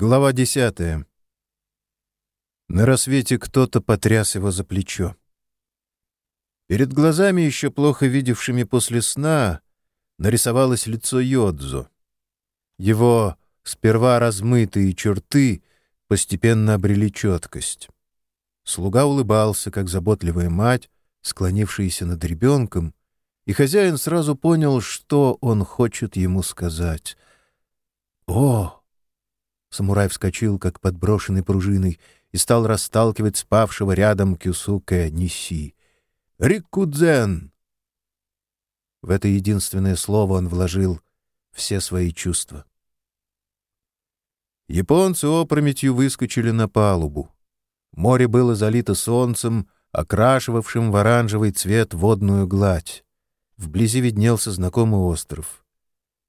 Глава десятая. На рассвете кто-то потряс его за плечо. Перед глазами, еще плохо видевшими после сна, нарисовалось лицо Йодзо. Его сперва размытые черты постепенно обрели четкость. Слуга улыбался, как заботливая мать, склонившаяся над ребенком, и хозяин сразу понял, что он хочет ему сказать. «О!» Самурай вскочил, как подброшенный пружиной, и стал расталкивать спавшего рядом Кюсуке Ниси. «Рикудзен!» В это единственное слово он вложил все свои чувства. Японцы опрометью выскочили на палубу. Море было залито солнцем, окрашивавшим в оранжевый цвет водную гладь. Вблизи виднелся знакомый остров.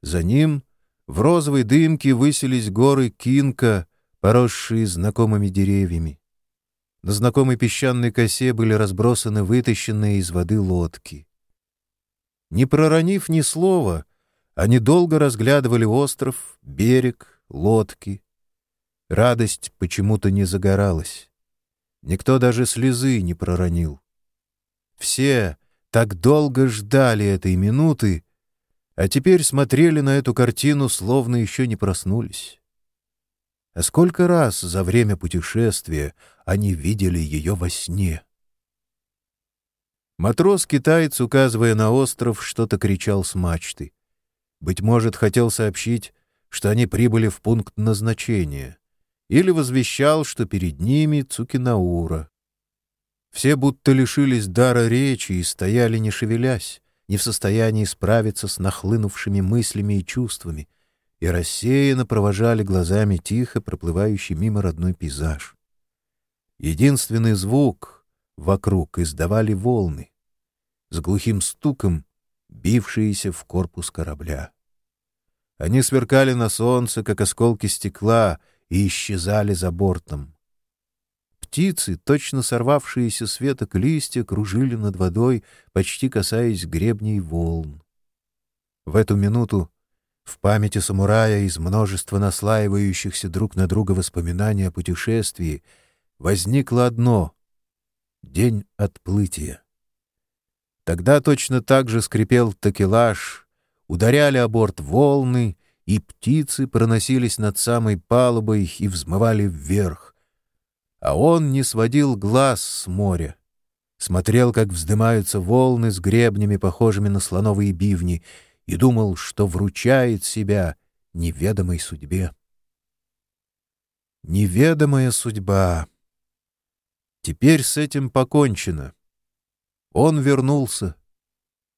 За ним в розовой дымке высились горы Кинка, поросшие знакомыми деревьями. На знакомой песчаной косе были разбросаны вытащенные из воды лодки. Не проронив ни слова, они долго разглядывали остров, берег, лодки. Радость почему-то не загоралась. Никто даже слезы не проронил. Все так долго ждали этой минуты, а теперь смотрели на эту картину, словно еще не проснулись. А сколько раз за время путешествия они видели ее во сне? Матрос-китаец, указывая на остров, что-то кричал с мачты. Быть может, хотел сообщить, что они прибыли в пункт назначения, или возвещал, что перед ними Цукинаура. Все будто лишились дара речи и стояли, не шевелясь, не в состоянии справиться с нахлынувшими мыслями и чувствами, и рассеянно провожали глазами тихо проплывающий мимо родной пейзаж. Единственный звук вокруг издавали волны, с глухим стуком бившиеся в корпус корабля. Они сверкали на солнце, как осколки стекла, и исчезали за бортом. Птицы, точно сорвавшиеся с веток листья, кружили над водой, почти касаясь гребней волн. В эту минуту в памяти самурая из множества наслаивающихся друг на друга воспоминаний о путешествии возникло одно — день отплытия. Тогда точно так же скрипел такелаж, ударяли о борт волны, и птицы проносились над самой палубой и взмывали вверх а он не сводил глаз с моря. Смотрел, как вздымаются волны с гребнями, похожими на слоновые бивни, и думал, что вручает себя неведомой судьбе. Неведомая судьба. Теперь с этим покончено. Он вернулся.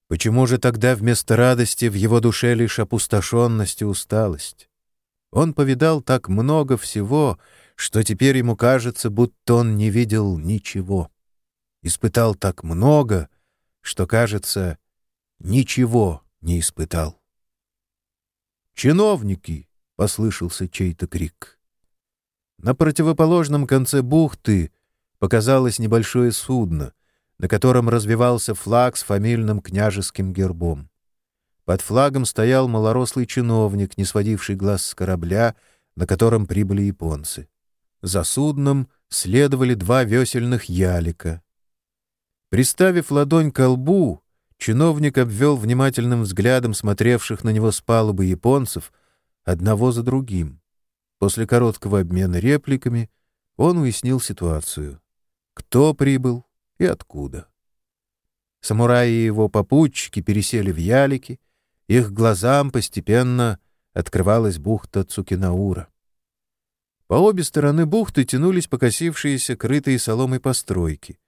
Почему же тогда вместо радости в его душе лишь опустошенность и усталость? Он повидал так много всего, что теперь ему кажется, будто он не видел ничего. Испытал так много, что, кажется, ничего не испытал. «Чиновники!» — послышался чей-то крик. На противоположном конце бухты показалось небольшое судно, на котором развивался флаг с фамильным княжеским гербом. Под флагом стоял малорослый чиновник, не сводивший глаз с корабля, на котором прибыли японцы. За судном следовали два весельных ялика. Приставив ладонь к лбу, чиновник обвел внимательным взглядом смотревших на него с палубы японцев одного за другим. После короткого обмена репликами он уяснил ситуацию. Кто прибыл и откуда. Самураи и его попутчики пересели в ялики, их глазам постепенно открывалась бухта Цукинаура. По обе стороны бухты тянулись покосившиеся, крытые соломой постройки.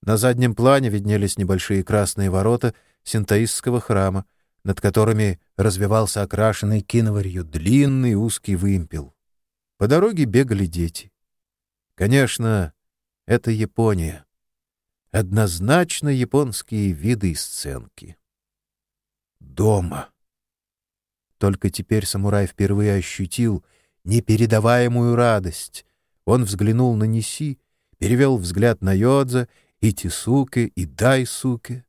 На заднем плане виднелись небольшие красные ворота синтаистского храма, над которыми развивался окрашенный киноварью длинный узкий вымпел. По дороге бегали дети. Конечно, это Япония. Однозначно японские виды и сценки. Дома. Только теперь самурай впервые ощутил — непередаваемую радость. Он взглянул на Неси, перевел взгляд на Йодза, и Тисуке, и Дайсуке.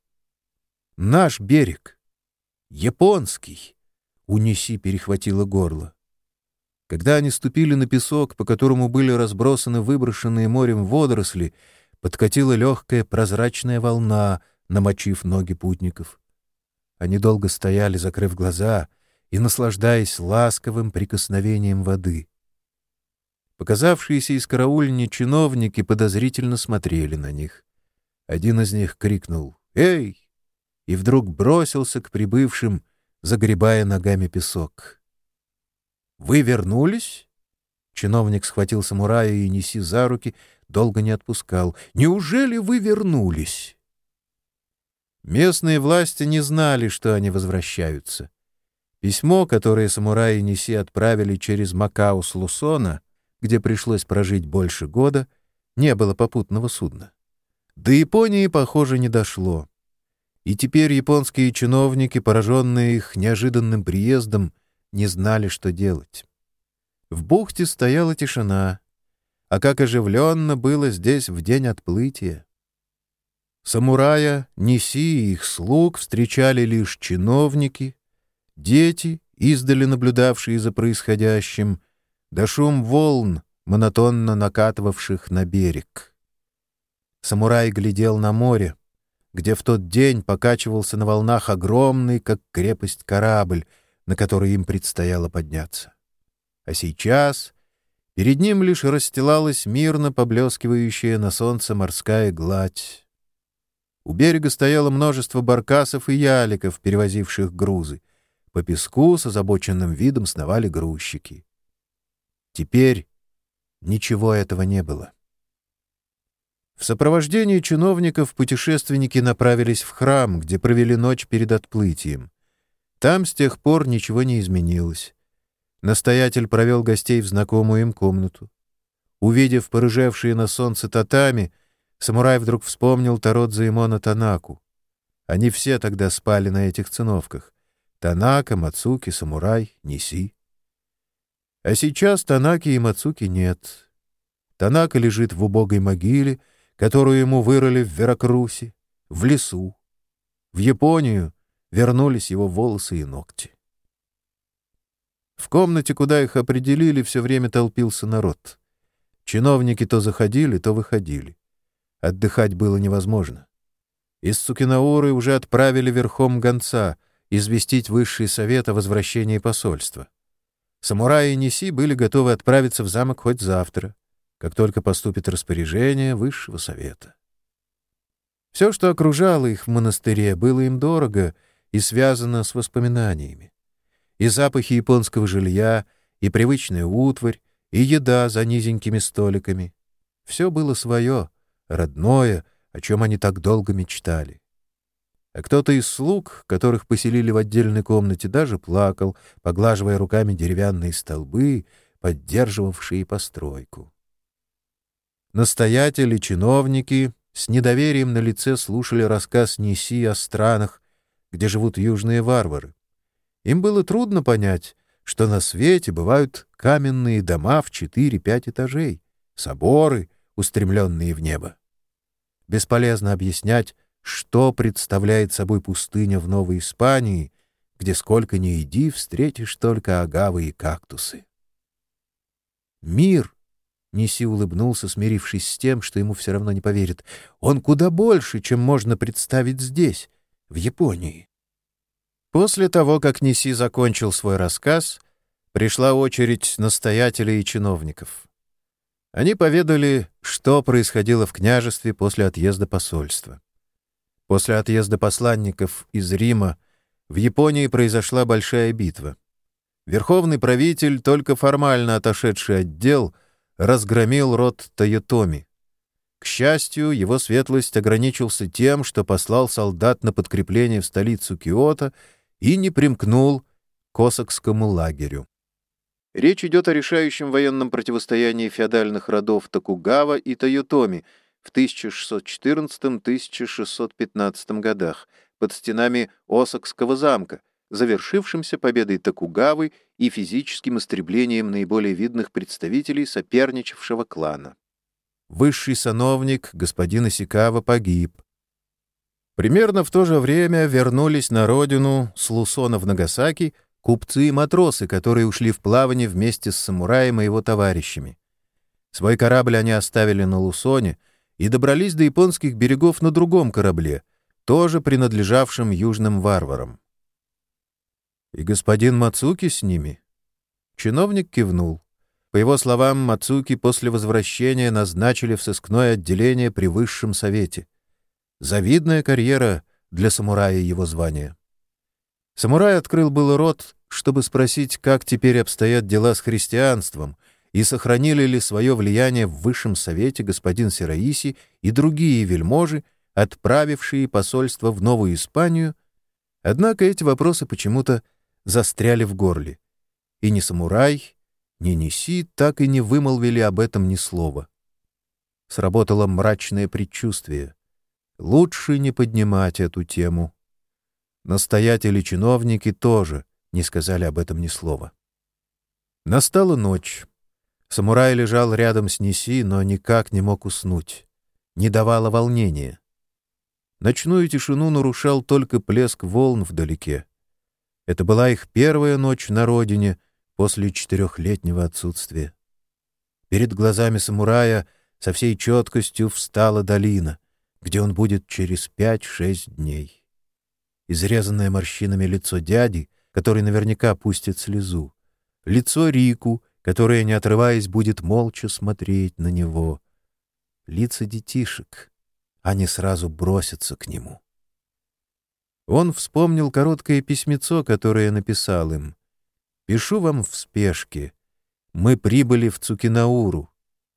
Наш берег. Японский. У Неси перехватило горло. Когда они ступили на песок, по которому были разбросаны выброшенные морем водоросли, подкатила легкая прозрачная волна, намочив ноги путников. Они долго стояли, закрыв глаза и наслаждаясь ласковым прикосновением воды. Показавшиеся из караульни чиновники подозрительно смотрели на них. Один из них крикнул «Эй!» и вдруг бросился к прибывшим, загребая ногами песок. «Вы вернулись?» Чиновник схватил самурая и, неси за руки, долго не отпускал. «Неужели вы вернулись?» Местные власти не знали, что они возвращаются. Письмо, которое самураи Неси отправили через Макао с Лусона, где пришлось прожить больше года, не было попутного судна. До Японии, похоже, не дошло. И теперь японские чиновники, пораженные их неожиданным приездом, не знали, что делать. В бухте стояла тишина, а как оживленно было здесь в день отплытия. Самурая, неси их слуг встречали лишь чиновники, дети, издали наблюдавшие за происходящим, да шум волн, монотонно накатывавших на берег. Самурай глядел на море, где в тот день покачивался на волнах огромный, как крепость, корабль, на который им предстояло подняться. А сейчас перед ним лишь расстилалась мирно поблескивающая на солнце морская гладь. У берега стояло множество баркасов и яликов, перевозивших грузы. По песку с озабоченным видом сновали грузчики. Теперь ничего этого не было. В сопровождении чиновников путешественники направились в храм, где провели ночь перед отплытием. Там с тех пор ничего не изменилось. Настоятель провел гостей в знакомую им комнату. Увидев порыжевшие на солнце татами, Самурай вдруг вспомнил Тародзе и Танаку. Они все тогда спали на этих циновках. Танака, Мацуки, Самурай, Неси. А сейчас Танаки и Мацуки нет. Танака лежит в убогой могиле, которую ему вырыли в Веракрусе, в лесу. В Японию вернулись его волосы и ногти. В комнате, куда их определили, все время толпился народ. Чиновники то заходили, то выходили. Отдыхать было невозможно. Из Цукинауры уже отправили верхом гонца известить Высший Совет о возвращении посольства. Самураи и Неси были готовы отправиться в замок хоть завтра, как только поступит распоряжение Высшего Совета. Все, что окружало их в монастыре, было им дорого и связано с воспоминаниями. И запахи японского жилья, и привычная утварь, и еда за низенькими столиками. Все было свое — родное, о чем они так долго мечтали. А кто-то из слуг, которых поселили в отдельной комнате, даже плакал, поглаживая руками деревянные столбы, поддерживавшие постройку. Настоятели, чиновники с недоверием на лице слушали рассказ Неси о странах, где живут южные варвары. Им было трудно понять, что на свете бывают каменные дома в четыре-пять этажей, соборы — устремленные в небо. Бесполезно объяснять, что представляет собой пустыня в Новой Испании, где сколько ни иди, встретишь только агавы и кактусы. Мир, Неси улыбнулся, смирившись с тем, что ему все равно не поверят, он куда больше, чем можно представить здесь, в Японии. После того, как Неси закончил свой рассказ, пришла очередь настоятелей и чиновников. Они поведали, что происходило в княжестве после отъезда посольства. После отъезда посланников из Рима в Японии произошла большая битва. Верховный правитель, только формально отошедший от дел, разгромил род Тойотоми. К счастью, его светлость ограничился тем, что послал солдат на подкрепление в столицу Киото и не примкнул к Осакскому лагерю. Речь идет о решающем военном противостоянии феодальных родов Токугава и Тойотоми в 1614-1615 годах под стенами Осакского замка, завершившимся победой Токугавы и физическим истреблением наиболее видных представителей соперничавшего клана. Высший сановник, господин Исикава, погиб. Примерно в то же время вернулись на родину с Лусона в Нагасаки купцы и матросы, которые ушли в плавание вместе с самураем и его товарищами. Свой корабль они оставили на Лусоне и добрались до японских берегов на другом корабле, тоже принадлежавшем южным варварам. «И господин Мацуки с ними?» Чиновник кивнул. По его словам, Мацуки после возвращения назначили в сыскное отделение при высшем совете. Завидная карьера для самурая его звания. Самурай открыл был рот, чтобы спросить, как теперь обстоят дела с христианством и сохранили ли свое влияние в высшем совете господин Сираиси и другие вельможи, отправившие посольство в Новую Испанию, однако эти вопросы почему-то застряли в горле. И ни самурай, ни Неси так и не вымолвили об этом ни слова. Сработало мрачное предчувствие. Лучше не поднимать эту тему. Настоятели чиновники тоже не сказали об этом ни слова. Настала ночь. Самурай лежал рядом с Неси, но никак не мог уснуть. Не давало волнения. Ночную тишину нарушал только плеск волн вдалеке. Это была их первая ночь на родине после четырехлетнего отсутствия. Перед глазами самурая со всей четкостью встала долина, где он будет через пять-шесть дней. Изрезанное морщинами лицо дяди, который наверняка пустит слезу. Лицо Рику, которое, не отрываясь, будет молча смотреть на него. Лица детишек. Они сразу бросятся к нему. Он вспомнил короткое письмецо, которое написал им. «Пишу вам в спешке. Мы прибыли в Цукинауру.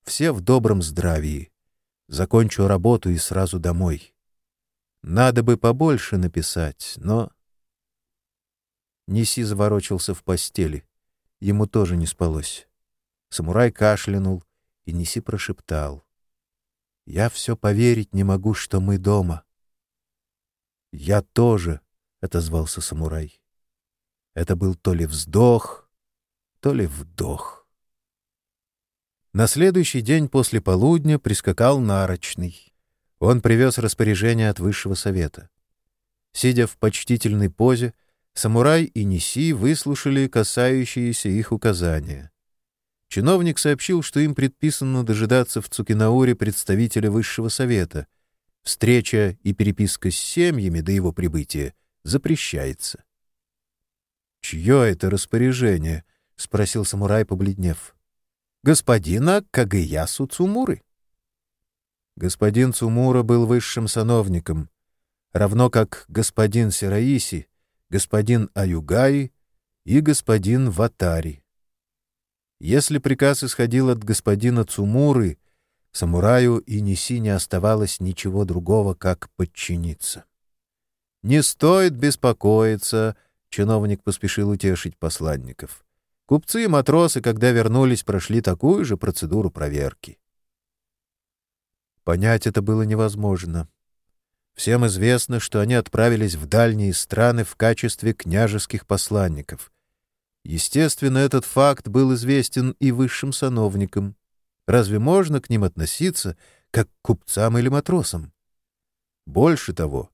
Все в добром здравии. Закончу работу и сразу домой. Надо бы побольше написать, но...» Неси заворочился в постели. Ему тоже не спалось. Самурай кашлянул, и Неси прошептал. «Я все поверить не могу, что мы дома». «Я тоже», — отозвался самурай. Это был то ли вздох, то ли вдох. На следующий день после полудня прискакал нарочный. Он привез распоряжение от высшего совета. Сидя в почтительной позе, самурай и Неси выслушали касающиеся их указания. Чиновник сообщил, что им предписано дожидаться в Цукинауре представителя высшего совета — Встреча и переписка с семьями до его прибытия запрещается. «Чье это распоряжение?» — спросил самурай, побледнев. «Господина Кагаясу Цумуры». Господин Цумура был высшим сановником, равно как господин Сираиси, господин Аюгаи и господин Ватари. Если приказ исходил от господина Цумуры — Самураю и Неси не оставалось ничего другого, как подчиниться. «Не стоит беспокоиться», — чиновник поспешил утешить посланников. Купцы и матросы, когда вернулись, прошли такую же процедуру проверки. Понять это было невозможно. Всем известно, что они отправились в дальние страны в качестве княжеских посланников. Естественно, этот факт был известен и высшим сановникам. Разве можно к ним относиться как к купцам или матросам? Больше того,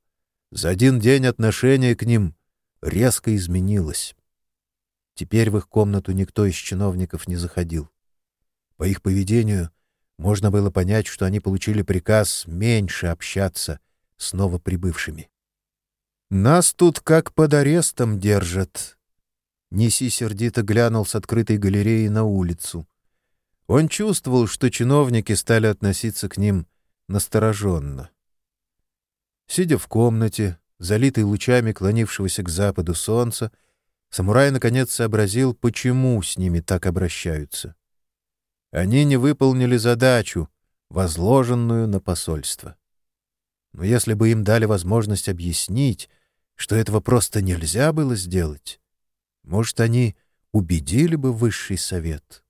за один день отношение к ним резко изменилось. Теперь в их комнату никто из чиновников не заходил. По их поведению можно было понять, что они получили приказ меньше общаться с новоприбывшими. «Нас тут как под арестом держат». Неси сердито глянул с открытой галереи на улицу. Он чувствовал, что чиновники стали относиться к ним настороженно. Сидя в комнате, залитой лучами клонившегося к западу солнца, самурай наконец сообразил, почему с ними так обращаются. Они не выполнили задачу, возложенную на посольство. Но если бы им дали возможность объяснить, что этого просто нельзя было сделать, может, они убедили бы высший совет.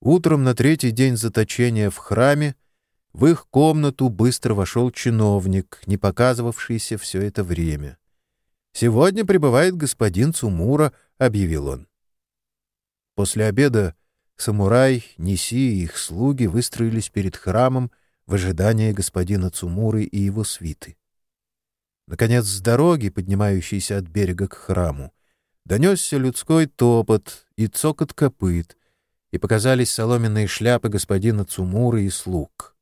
Утром на третий день заточения в храме в их комнату быстро вошел чиновник, не показывавшийся все это время. «Сегодня прибывает господин Цумура», — объявил он. После обеда самурай, Неси и их слуги выстроились перед храмом в ожидании господина Цумуры и его свиты. Наконец, с дороги, поднимающейся от берега к храму, донесся людской топот и цокот копыт, и показались соломенные шляпы господина Цумура и слуг.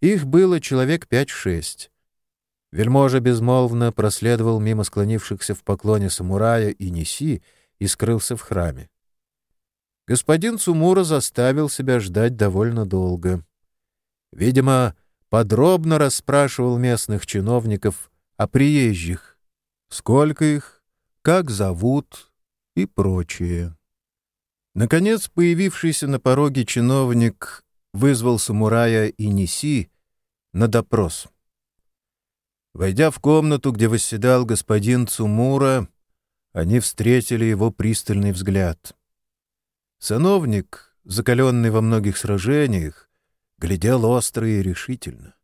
Их было человек пять-шесть. Вельможа безмолвно проследовал мимо склонившихся в поклоне самурая и неси и скрылся в храме. Господин Цумура заставил себя ждать довольно долго. Видимо, подробно расспрашивал местных чиновников о приезжих, сколько их, как зовут и прочее. Наконец, появившийся на пороге чиновник вызвал самурая и неси на допрос. Войдя в комнату, где восседал господин Цумура, они встретили его пристальный взгляд. Сановник, закаленный во многих сражениях, глядел остро и решительно.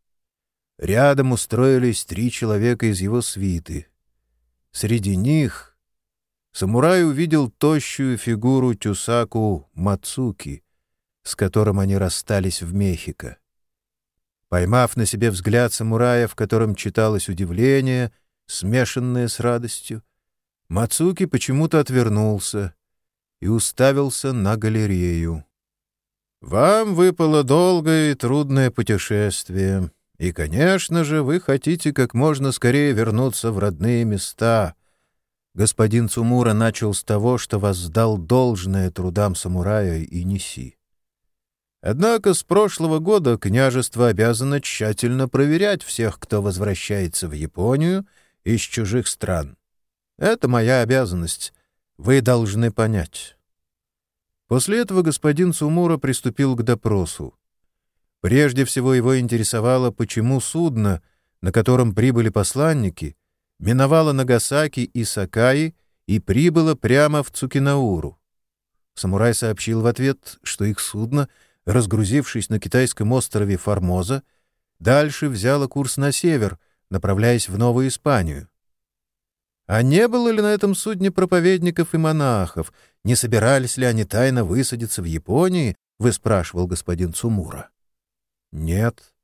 Рядом устроились три человека из его свиты. Среди них самурай увидел тощую фигуру Тюсаку Мацуки, с которым они расстались в Мехико. Поймав на себе взгляд самурая, в котором читалось удивление, смешанное с радостью, Мацуки почему-то отвернулся и уставился на галерею. «Вам выпало долгое и трудное путешествие, и, конечно же, вы хотите как можно скорее вернуться в родные места». Господин Цумура начал с того, что воздал должное трудам самурая и неси. Однако с прошлого года княжество обязано тщательно проверять всех, кто возвращается в Японию из чужих стран. Это моя обязанность. Вы должны понять. После этого господин Сумура приступил к допросу. Прежде всего его интересовало, почему судно, на котором прибыли посланники, миновало Нагасаки и Сакаи и прибыло прямо в Цукинауру. Самурай сообщил в ответ, что их судно — разгрузившись на китайском острове Формоза, дальше взяла курс на север, направляясь в Новую Испанию. А не было ли на этом судне проповедников и монахов? Не собирались ли они тайно высадиться в Японии? Вы спрашивал господин Цумура. Нет.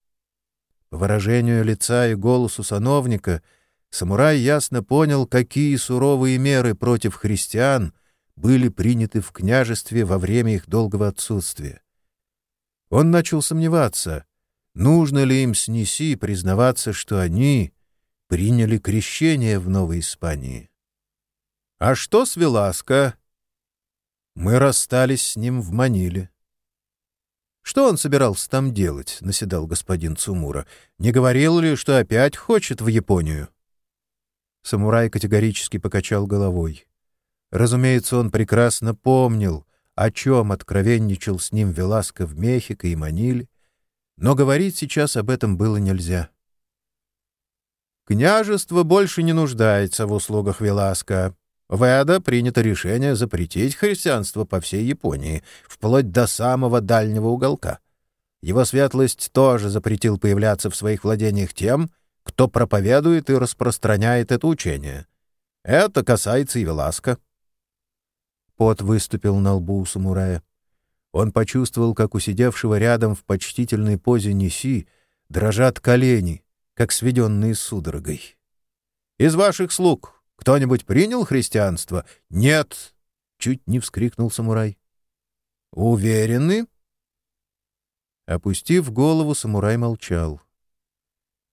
По выражению лица и голосу сановника самурай ясно понял, какие суровые меры против христиан были приняты в княжестве во время их долгого отсутствия. Он начал сомневаться, нужно ли им снеси признаваться, что они приняли крещение в Новой Испании. «А что с Веласко?» «Мы расстались с ним в Маниле». «Что он собирался там делать?» — наседал господин Цумура. «Не говорил ли, что опять хочет в Японию?» Самурай категорически покачал головой. Разумеется, он прекрасно помнил, о чем откровенничал с ним Веласко в Мехико и Маниле, но говорить сейчас об этом было нельзя. Княжество больше не нуждается в услугах Веласка. В принято решение запретить христианство по всей Японии, вплоть до самого дальнего уголка. Его светлость тоже запретил появляться в своих владениях тем, кто проповедует и распространяет это учение. Это касается и Веласка. Пот выступил на лбу у самурая. Он почувствовал, как у сидевшего рядом в почтительной позе Неси дрожат колени, как сведенные судорогой. «Из ваших слуг кто-нибудь принял христианство?» «Нет!» — чуть не вскрикнул самурай. «Уверены?» Опустив голову, самурай молчал.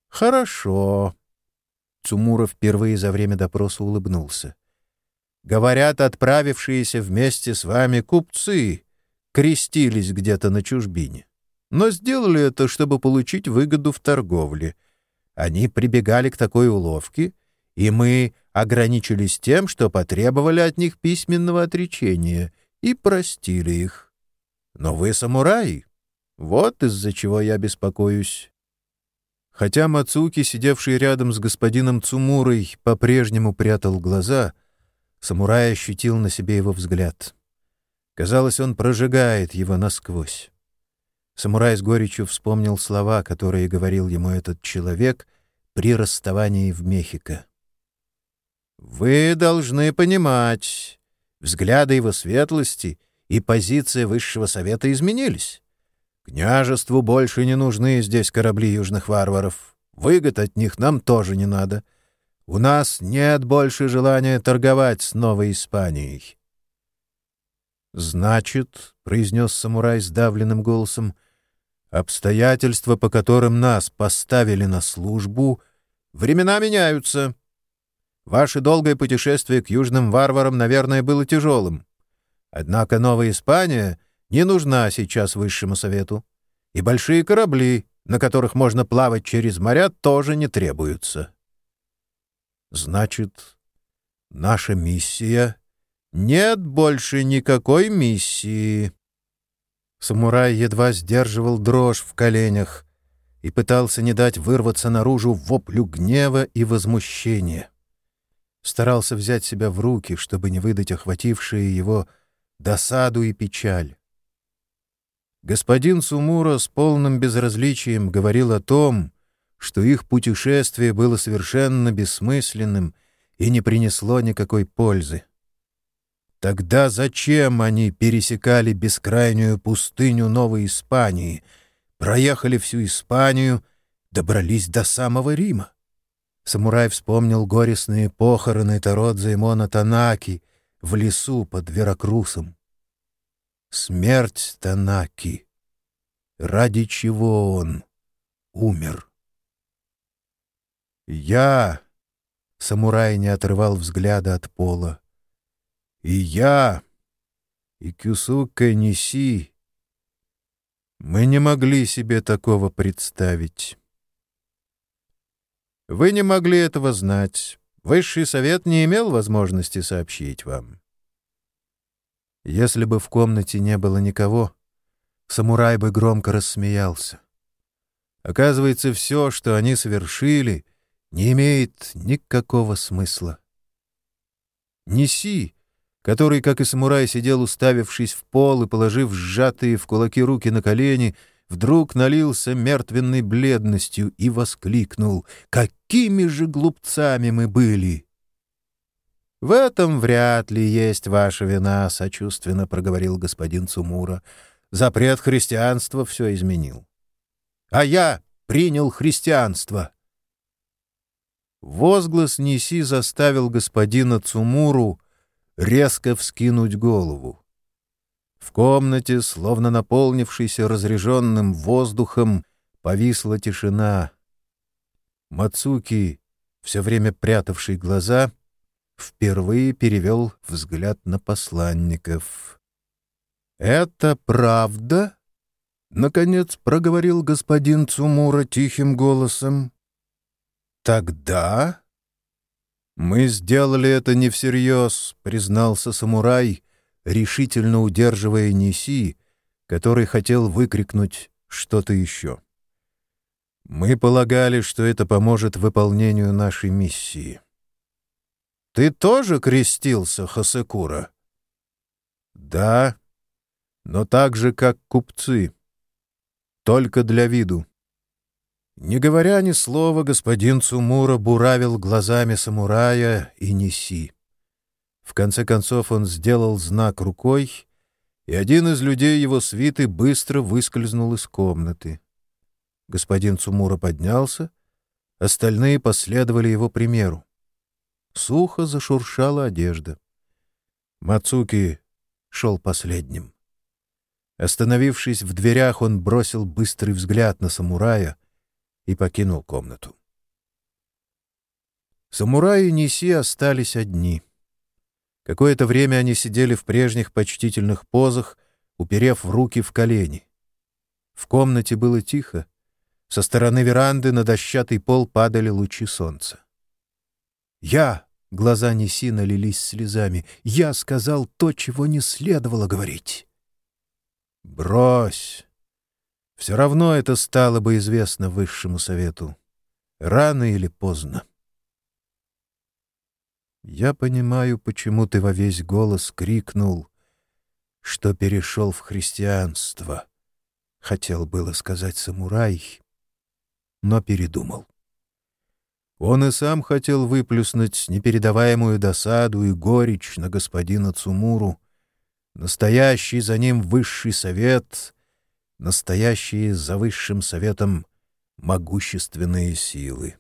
«Хорошо». Цумуров впервые за время допроса улыбнулся. Говорят, отправившиеся вместе с вами купцы крестились где-то на чужбине. Но сделали это, чтобы получить выгоду в торговле. Они прибегали к такой уловке, и мы ограничились тем, что потребовали от них письменного отречения и простили их. Но вы самураи. Вот из-за чего я беспокоюсь. Хотя Мацуки, сидевший рядом с господином Цумурой, по-прежнему прятал глаза — Самурай ощутил на себе его взгляд. Казалось, он прожигает его насквозь. Самурай с горечью вспомнил слова, которые говорил ему этот человек при расставании в Мехико. «Вы должны понимать, взгляды его светлости и позиция высшего совета изменились. Княжеству больше не нужны здесь корабли южных варваров. Выгод от них нам тоже не надо. У нас нет больше желания торговать с Новой Испанией. «Значит, — произнес самурай сдавленным голосом, — обстоятельства, по которым нас поставили на службу, времена меняются. Ваше долгое путешествие к южным варварам, наверное, было тяжелым. Однако Новая Испания не нужна сейчас Высшему Совету, и большие корабли, на которых можно плавать через моря, тоже не требуются. Значит, наша миссия нет больше никакой миссии. Самурай едва сдерживал дрожь в коленях и пытался не дать вырваться наружу воплю гнева и возмущения. Старался взять себя в руки, чтобы не выдать охватившие его досаду и печаль. Господин Сумура с полным безразличием говорил о том, что их путешествие было совершенно бессмысленным и не принесло никакой пользы. Тогда зачем они пересекали бескрайнюю пустыню Новой Испании, проехали всю Испанию, добрались до самого Рима? Самурай вспомнил горестные похороны Тародзе и Танаки в лесу под Веракрусом. Смерть Танаки. Ради чего он умер? Я... Самурай не отрывал взгляда от пола. И я, и Кюсука Ниси, мы не могли себе такого представить. Вы не могли этого знать. Высший совет не имел возможности сообщить вам. Если бы в комнате не было никого, самурай бы громко рассмеялся. Оказывается, все, что они совершили, не имеет никакого смысла. Неси который, как и самурай, сидел уставившись в пол и положив сжатые в кулаки руки на колени, вдруг налился мертвенной бледностью и воскликнул «Какими же глупцами мы были!» «В этом вряд ли есть ваша вина», — сочувственно проговорил господин Цумура. «Запрет христианства все изменил». «А я принял христианство!» Возглас Неси заставил господина Цумуру резко вскинуть голову. В комнате, словно наполнившейся разреженным воздухом, повисла тишина. Мацуки, все время прятавший глаза, впервые перевел взгляд на посланников. «Это правда?» — наконец проговорил господин Цумура тихим голосом. «Тогда...» «Мы сделали это не всерьез», — признался самурай, решительно удерживая Неси, который хотел выкрикнуть что-то еще. «Мы полагали, что это поможет выполнению нашей миссии». «Ты тоже крестился, Хасекура?» «Да, но так же, как купцы. Только для виду». Не говоря ни слова, господин Цумура буравил глазами самурая и неси. В конце концов он сделал знак рукой, и один из людей его свиты быстро выскользнул из комнаты. Господин Цумура поднялся, остальные последовали его примеру. Сухо зашуршала одежда. Мацуки шел последним. Остановившись в дверях, он бросил быстрый взгляд на самурая — и покинул комнату. Самураи Ниси остались одни. Какое-то время они сидели в прежних почтительных позах, уперев руки в колени. В комнате было тихо. Со стороны веранды на дощатый пол падали лучи солнца. «Я!» — глаза Неси налились слезами. «Я сказал то, чего не следовало говорить». «Брось!» Все равно это стало бы известно высшему совету. Рано или поздно. Я понимаю, почему ты во весь голос крикнул, что перешел в христианство. Хотел было сказать самурай, но передумал. Он и сам хотел выплюснуть непередаваемую досаду и горечь на господина Цумуру. Настоящий за ним высший совет настоящие за высшим советом могущественные силы.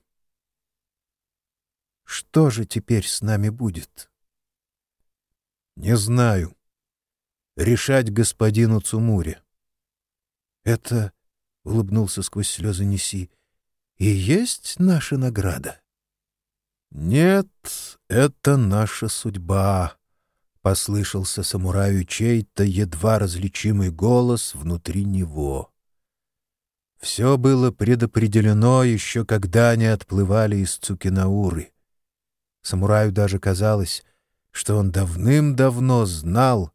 Что же теперь с нами будет? Не знаю. Решать господину Цумуре. Это, — улыбнулся сквозь слезы Неси, — и есть наша награда? Нет, это наша судьба, — послышался самураю чей-то едва различимый голос внутри него. Все было предопределено еще когда они отплывали из Цукинауры. Самураю даже казалось, что он давным-давно знал,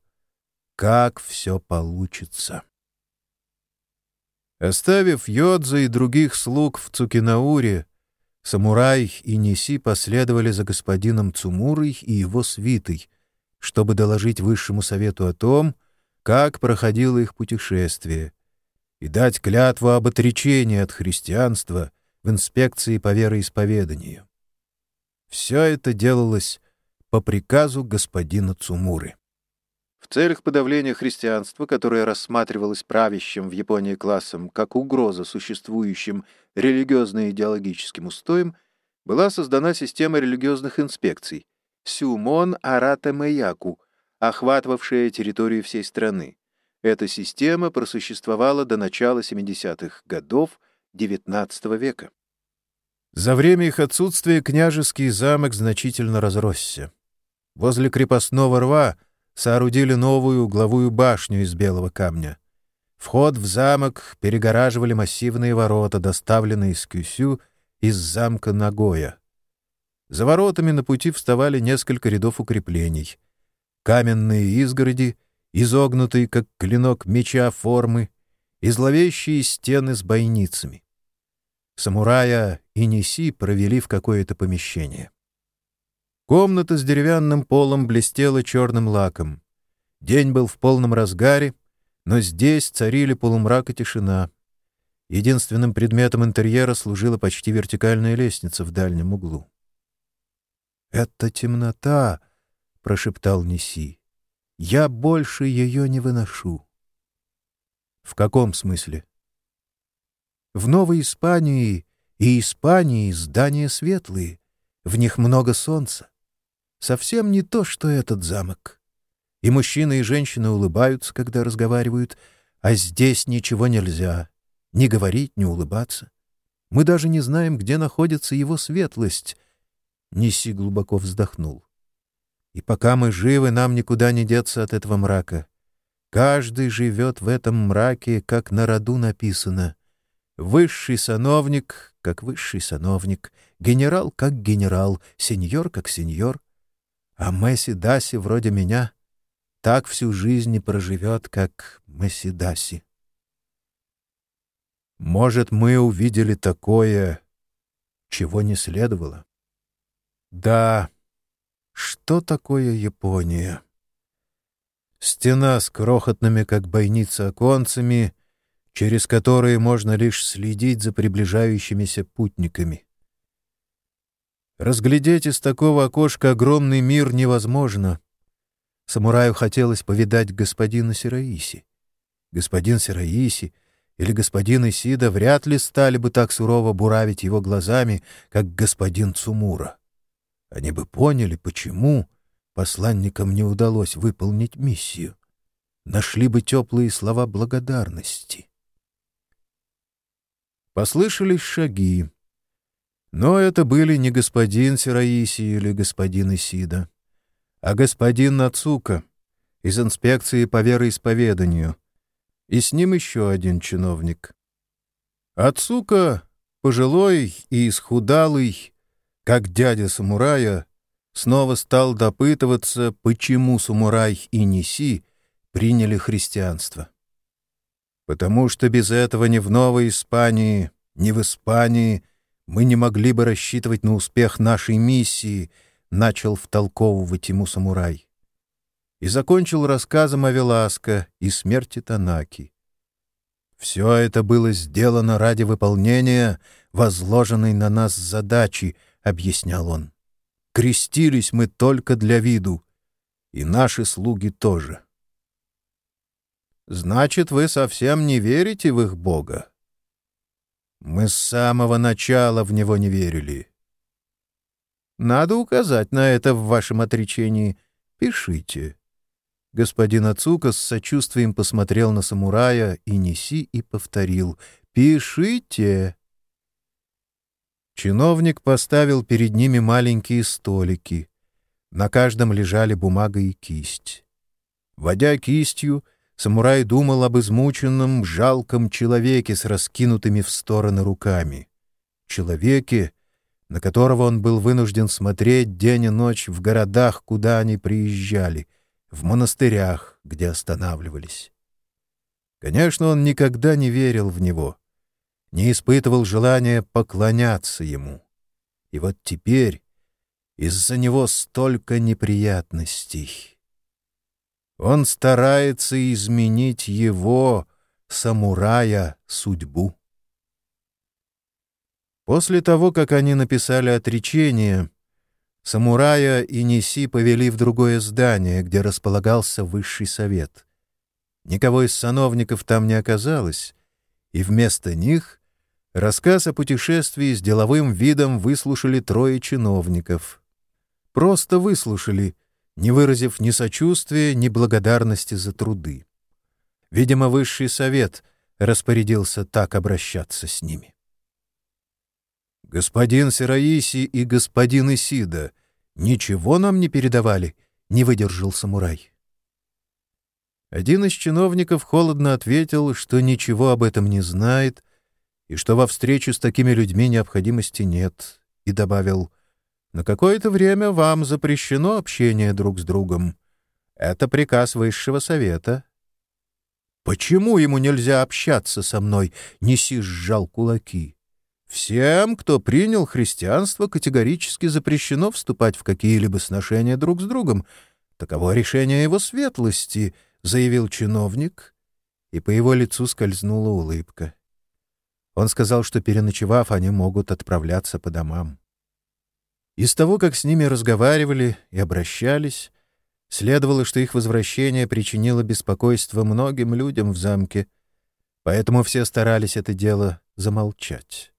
как все получится. Оставив Йодза и других слуг в Цукинауре, самурай и Неси последовали за господином Цумурой и его свитой, чтобы доложить высшему совету о том, как проходило их путешествие — и дать клятву об отречении от христианства в инспекции по вероисповеданию. Все это делалось по приказу господина Цумуры. В целях подавления христианства, которое рассматривалось правящим в Японии классом как угроза существующим религиозно-идеологическим устоям, была создана система религиозных инспекций Сюмон Арата Мэяку, охватывавшая территорию всей страны. Эта система просуществовала до начала 70-х годов XIX века. За время их отсутствия княжеский замок значительно разросся. Возле крепостного рва соорудили новую угловую башню из белого камня. Вход в замок перегораживали массивные ворота, доставленные из Кюсю из замка Нагоя. За воротами на пути вставали несколько рядов укреплений. Каменные изгороди — изогнутые, как клинок меча формы, и зловещие стены с бойницами. Самурая и Неси провели в какое-то помещение. Комната с деревянным полом блестела черным лаком. День был в полном разгаре, но здесь царили полумрак и тишина. Единственным предметом интерьера служила почти вертикальная лестница в дальнем углу. «Это темнота», — прошептал Неси. Я больше ее не выношу. В каком смысле? В Новой Испании и Испании здания светлые, в них много солнца. Совсем не то, что этот замок. И мужчины, и женщины улыбаются, когда разговаривают, а здесь ничего нельзя. Ни говорить, ни улыбаться. Мы даже не знаем, где находится его светлость. Неси глубоко вздохнул. И пока мы живы, нам никуда не деться от этого мрака. Каждый живет в этом мраке, как на роду написано. Высший сановник, как высший сановник, генерал, как генерал, сеньор, как сеньор. А Месси Даси, вроде меня, так всю жизнь не проживет, как Месси Даси. Может, мы увидели такое, чего не следовало? Да, что такое Япония? Стена с крохотными, как бойница, оконцами, через которые можно лишь следить за приближающимися путниками. Разглядеть из такого окошка огромный мир невозможно. Самураю хотелось повидать господина Сираиси. Господин Сираиси или господин Исида вряд ли стали бы так сурово буравить его глазами, как господин Цумура. Они бы поняли, почему посланникам не удалось выполнить миссию. Нашли бы теплые слова благодарности. Послышались шаги. Но это были не господин Сираиси или господин Исида, а господин Нацука из инспекции по вероисповеданию, и с ним еще один чиновник. Ацука, пожилой и исхудалый, как дядя самурая, снова стал допытываться, почему самурай и Неси приняли христианство. Потому что без этого ни в Новой Испании, ни в Испании мы не могли бы рассчитывать на успех нашей миссии, начал втолковывать ему самурай. И закончил рассказом о Веласко и смерти Танаки. Все это было сделано ради выполнения возложенной на нас задачи —— объяснял он. «Крестились мы только для виду, и наши слуги тоже». «Значит, вы совсем не верите в их Бога?» «Мы с самого начала в него не верили». Надо указать на это в вашем отречении. Пишите. Господин Ацука с сочувствием посмотрел на самурая и Неси и повторил «Пишите!». Чиновник поставил перед ними маленькие столики. На каждом лежали бумага и кисть. Водя кистью, самурай думал об измученном, жалком человеке с раскинутыми в стороны руками. Человеке, на которого он был вынужден смотреть день и ночь в городах, куда они приезжали — в монастырях, где останавливались. Конечно, он никогда не верил в него, не испытывал желания поклоняться ему. И вот теперь из-за него столько неприятностей. Он старается изменить его, самурая, судьбу. После того, как они написали отречение, Самурая и Неси повели в другое здание, где располагался высший совет. Никого из сановников там не оказалось, и вместо них рассказ о путешествии с деловым видом выслушали трое чиновников. Просто выслушали, не выразив ни сочувствия, ни благодарности за труды. Видимо, высший совет распорядился так обращаться с ними. «Господин Сираиси и господин Исида ничего нам не передавали?» — не выдержал самурай. Один из чиновников холодно ответил, что ничего об этом не знает и что во встрече с такими людьми необходимости нет, и добавил, «На какое-то время вам запрещено общение друг с другом. Это приказ высшего совета». «Почему ему нельзя общаться со мной?» — Неси сжал кулаки. Всем, кто принял христианство, категорически запрещено вступать в какие-либо сношения друг с другом. Таково решение его светлости, — заявил чиновник, и по его лицу скользнула улыбка. Он сказал, что, переночевав, они могут отправляться по домам. Из того, как с ними разговаривали и обращались, следовало, что их возвращение причинило беспокойство многим людям в замке, поэтому все старались это дело замолчать.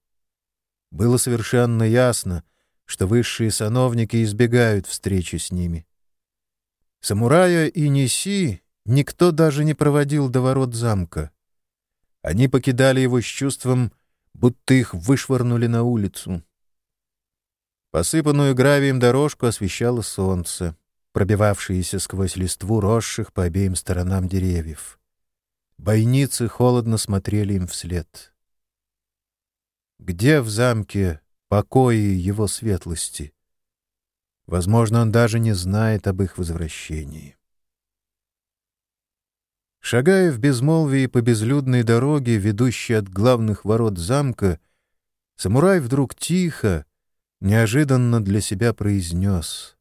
Было совершенно ясно, что высшие сановники избегают встречи с ними. Самурая и Неси никто даже не проводил до ворот замка. Они покидали его с чувством, будто их вышвырнули на улицу. Посыпанную гравием дорожку освещало солнце, пробивавшееся сквозь листву росших по обеим сторонам деревьев. Бойницы холодно смотрели им вслед. Где в замке покои его светлости? Возможно, он даже не знает об их возвращении. Шагая в безмолвии по безлюдной дороге, ведущей от главных ворот замка, самурай вдруг тихо, неожиданно для себя произнес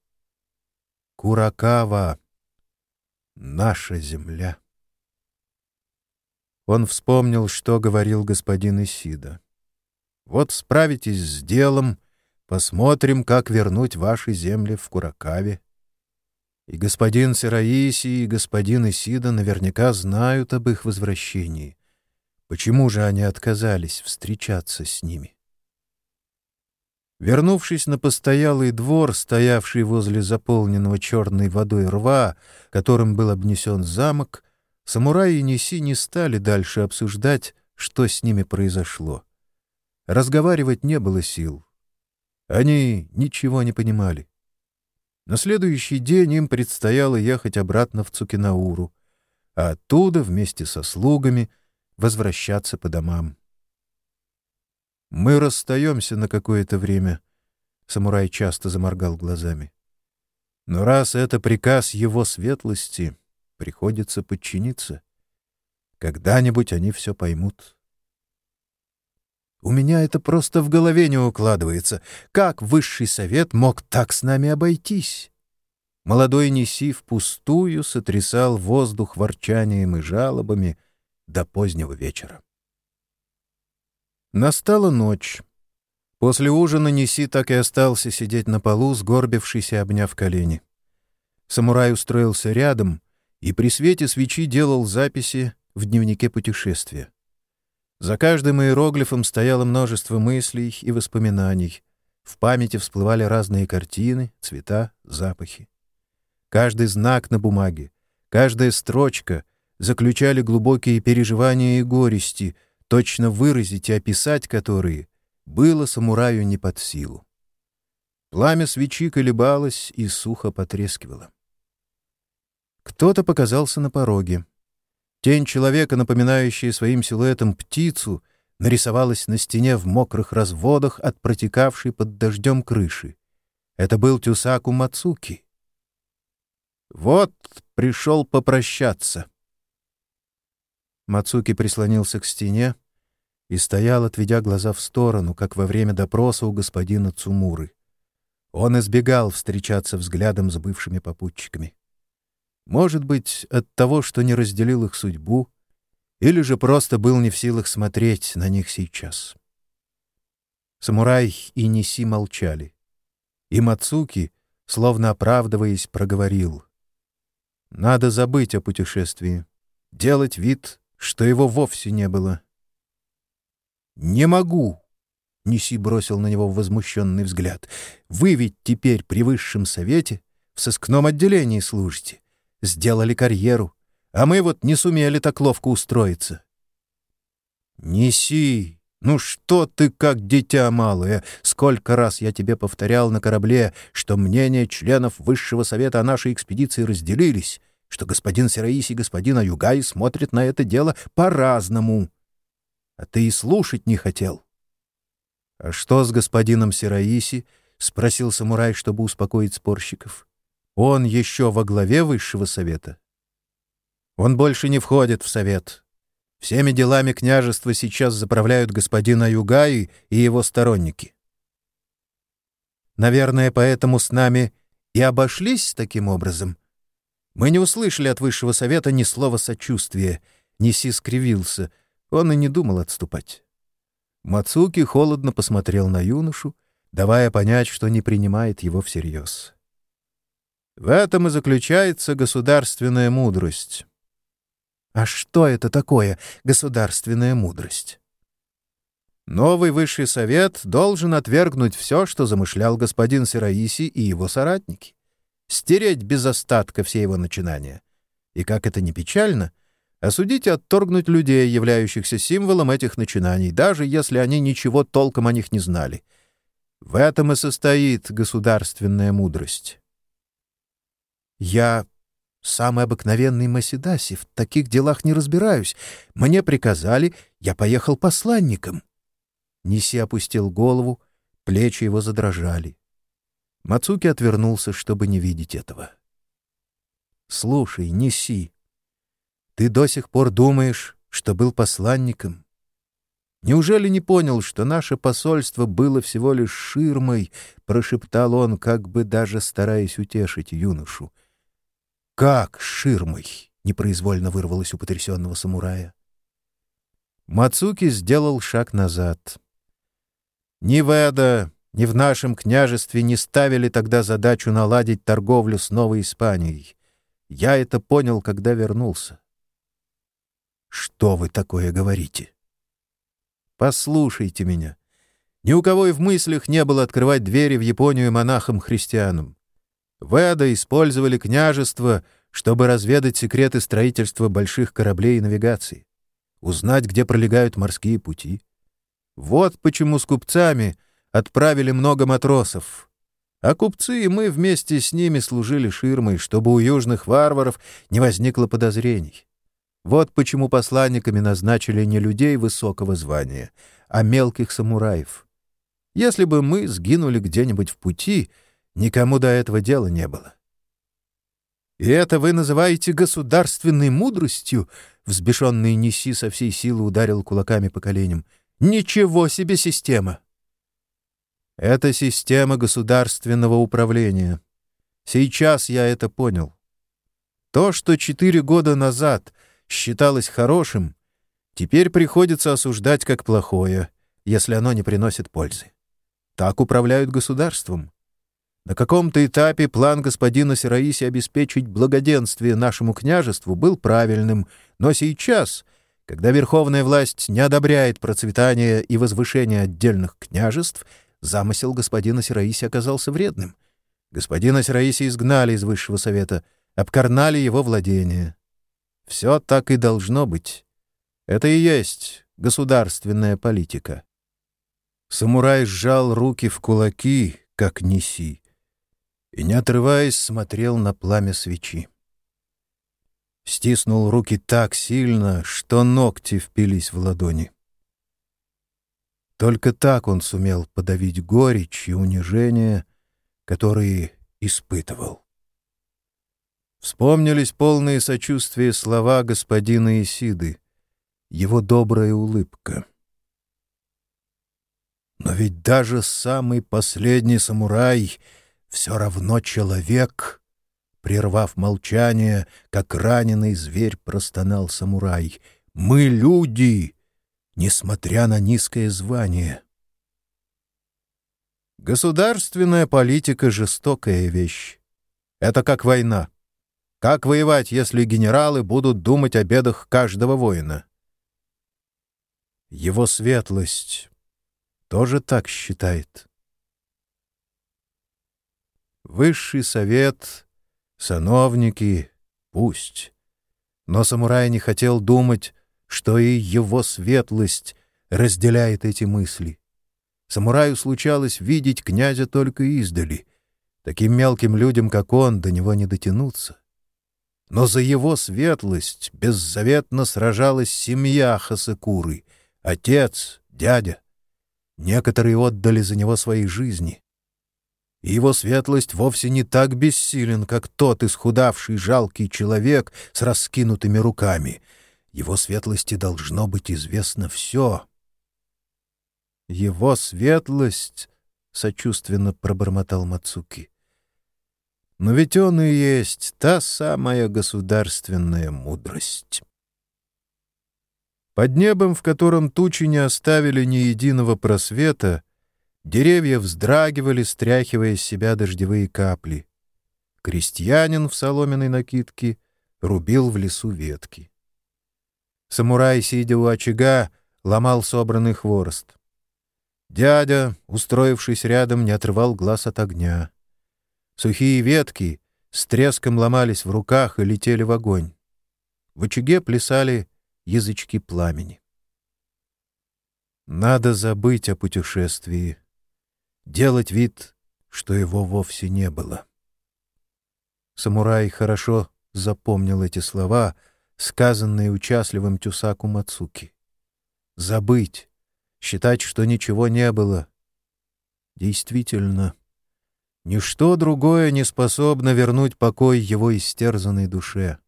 «Куракава — наша земля». Он вспомнил, что говорил господин Исида. Вот справитесь с делом, посмотрим, как вернуть ваши земли в Куракаве. И господин Сираиси, и господин Исида наверняка знают об их возвращении. Почему же они отказались встречаться с ними? Вернувшись на постоялый двор, стоявший возле заполненного черной водой рва, которым был обнесен замок, самураи и Неси не стали дальше обсуждать, что с ними произошло. Разговаривать не было сил. Они ничего не понимали. На следующий день им предстояло ехать обратно в Цукинауру, а оттуда вместе со слугами возвращаться по домам. «Мы расстаемся на какое-то время», — самурай часто заморгал глазами. «Но раз это приказ его светлости, приходится подчиниться. Когда-нибудь они все поймут». У меня это просто в голове не укладывается. Как высший совет мог так с нами обойтись? Молодой Неси впустую сотрясал воздух ворчанием и жалобами до позднего вечера. Настала ночь. После ужина Неси так и остался сидеть на полу, сгорбившись и обняв колени. Самурай устроился рядом и при свете свечи делал записи в дневнике путешествия. За каждым иероглифом стояло множество мыслей и воспоминаний, В памяти всплывали разные картины, цвета, запахи. Каждый знак на бумаге, каждая строчка заключали глубокие переживания и горести, точно выразить и описать которые было самураю не под силу. Пламя свечи колебалось и сухо потрескивало. Кто-то показался на пороге. Тень человека, напоминающая своим силуэтом птицу, нарисовалась на стене в мокрых разводах от протекавшей под дождем крыши. Это был Тюсаку Мацуки. Вот пришел попрощаться. Мацуки прислонился к стене и стоял, отведя глаза в сторону, как во время допроса у господина Цумуры. Он избегал встречаться взглядом с бывшими попутчиками. Может быть, от того, что не разделил их судьбу, или же просто был не в силах смотреть на них сейчас. Самурай и Неси молчали. И Мацуки, словно оправдываясь, проговорил. «Надо забыть о путешествии, делать вид, что его вовсе не было». «Не могу!» — Неси бросил на него возмущенный взгляд. «Вы ведь теперь при высшем совете в сыскном отделении служите, сделали карьеру, а мы вот не сумели так ловко устроиться. «Неси! Ну что ты как дитя малое! Сколько раз я тебе повторял на корабле, что мнения членов Высшего Совета о нашей экспедиции разделились, что господин Сираиси и господин Аюгай смотрят на это дело по-разному. А ты и слушать не хотел». «А что с господином Сираиси?» — спросил самурай, чтобы успокоить спорщиков. «Он еще во главе Высшего Совета?» Он больше не входит в совет. Всеми делами княжества сейчас заправляют господин Аюгай и его сторонники. Наверное, поэтому с нами и обошлись таким образом. Мы не услышали от Высшего Совета ни слова сочувствия. Неси скривился. Он и не думал отступать. Мацуки холодно посмотрел на юношу, давая понять, что не принимает его всерьез. В этом и заключается государственная мудрость. А что это такое государственная мудрость? Новый высший совет должен отвергнуть все, что замышлял господин Сираиси и его соратники. Стереть без остатка все его начинания. И, как это ни печально, осудить и отторгнуть людей, являющихся символом этих начинаний, даже если они ничего толком о них не знали. В этом и состоит государственная мудрость. Я Самый обыкновенный Масидаси, в таких делах не разбираюсь. Мне приказали, я поехал посланником. Неси опустил голову, плечи его задрожали. Мацуки отвернулся, чтобы не видеть этого. «Слушай, Неси, ты до сих пор думаешь, что был посланником? Неужели не понял, что наше посольство было всего лишь ширмой?» — прошептал он, как бы даже стараясь утешить юношу — «Как ширмой?» — непроизвольно вырвалось у потрясенного самурая. Мацуки сделал шаг назад. «Ни в Эдо, ни в нашем княжестве не ставили тогда задачу наладить торговлю с Новой Испанией. Я это понял, когда вернулся». «Что вы такое говорите?» «Послушайте меня. Ни у кого и в мыслях не было открывать двери в Японию монахам-христианам. Веда использовали княжество, чтобы разведать секреты строительства больших кораблей и навигации, узнать, где пролегают морские пути. Вот почему с купцами отправили много матросов. А купцы и мы вместе с ними служили ширмой, чтобы у южных варваров не возникло подозрений. Вот почему посланниками назначили не людей высокого звания, а мелких самураев. Если бы мы сгинули где-нибудь в пути — Никому до этого дела не было. «И это вы называете государственной мудростью?» Взбешенный Неси со всей силы ударил кулаками по коленям. «Ничего себе система!» «Это система государственного управления. Сейчас я это понял. То, что четыре года назад считалось хорошим, теперь приходится осуждать как плохое, если оно не приносит пользы. Так управляют государством. На каком-то этапе план господина Сираиси обеспечить благоденствие нашему княжеству был правильным, но сейчас, когда верховная власть не одобряет процветание и возвышение отдельных княжеств, замысел господина Сираиси оказался вредным. Господина Сираиси изгнали из высшего совета, обкарнали его владение. Все так и должно быть. Это и есть государственная политика. Самурай сжал руки в кулаки, как неси, и, не отрываясь, смотрел на пламя свечи. Стиснул руки так сильно, что ногти впились в ладони. Только так он сумел подавить горечь и унижение, которые испытывал. Вспомнились полные сочувствия слова господина Исиды, его добрая улыбка. Но ведь даже самый последний самурай все равно человек. Прервав молчание, как раненый зверь простонал самурай. «Мы люди, несмотря на низкое звание». Государственная политика — жестокая вещь. Это как война. Как воевать, если генералы будут думать о бедах каждого воина? Его светлость тоже так считает. Высший совет, сановники — пусть. Но самурай не хотел думать, что и его светлость разделяет эти мысли. Самураю случалось видеть князя только издали. Таким мелким людям, как он, до него не дотянуться. Но за его светлость беззаветно сражалась семья Хасекуры — отец, дядя — Некоторые отдали за него свои жизни. И его светлость вовсе не так бессилен, как тот исхудавший жалкий человек с раскинутыми руками. Его светлости должно быть известно все. «Его светлость», — сочувственно пробормотал Мацуки, — «но ведь он и есть та самая государственная мудрость». Под небом, в котором тучи не оставили ни единого просвета, деревья вздрагивали, стряхивая с себя дождевые капли. Крестьянин в соломенной накидке рубил в лесу ветки. Самурай, сидя у очага, ломал собранный хворост. Дядя, устроившись рядом, не отрывал глаз от огня. Сухие ветки с треском ломались в руках и летели в огонь. В очаге плясали язычки пламени. Надо забыть о путешествии, делать вид, что его вовсе не было. Самурай хорошо запомнил эти слова, сказанные участливым Тюсаку Мацуки. Забыть, считать, что ничего не было. Действительно, ничто другое не способно вернуть покой его истерзанной душе.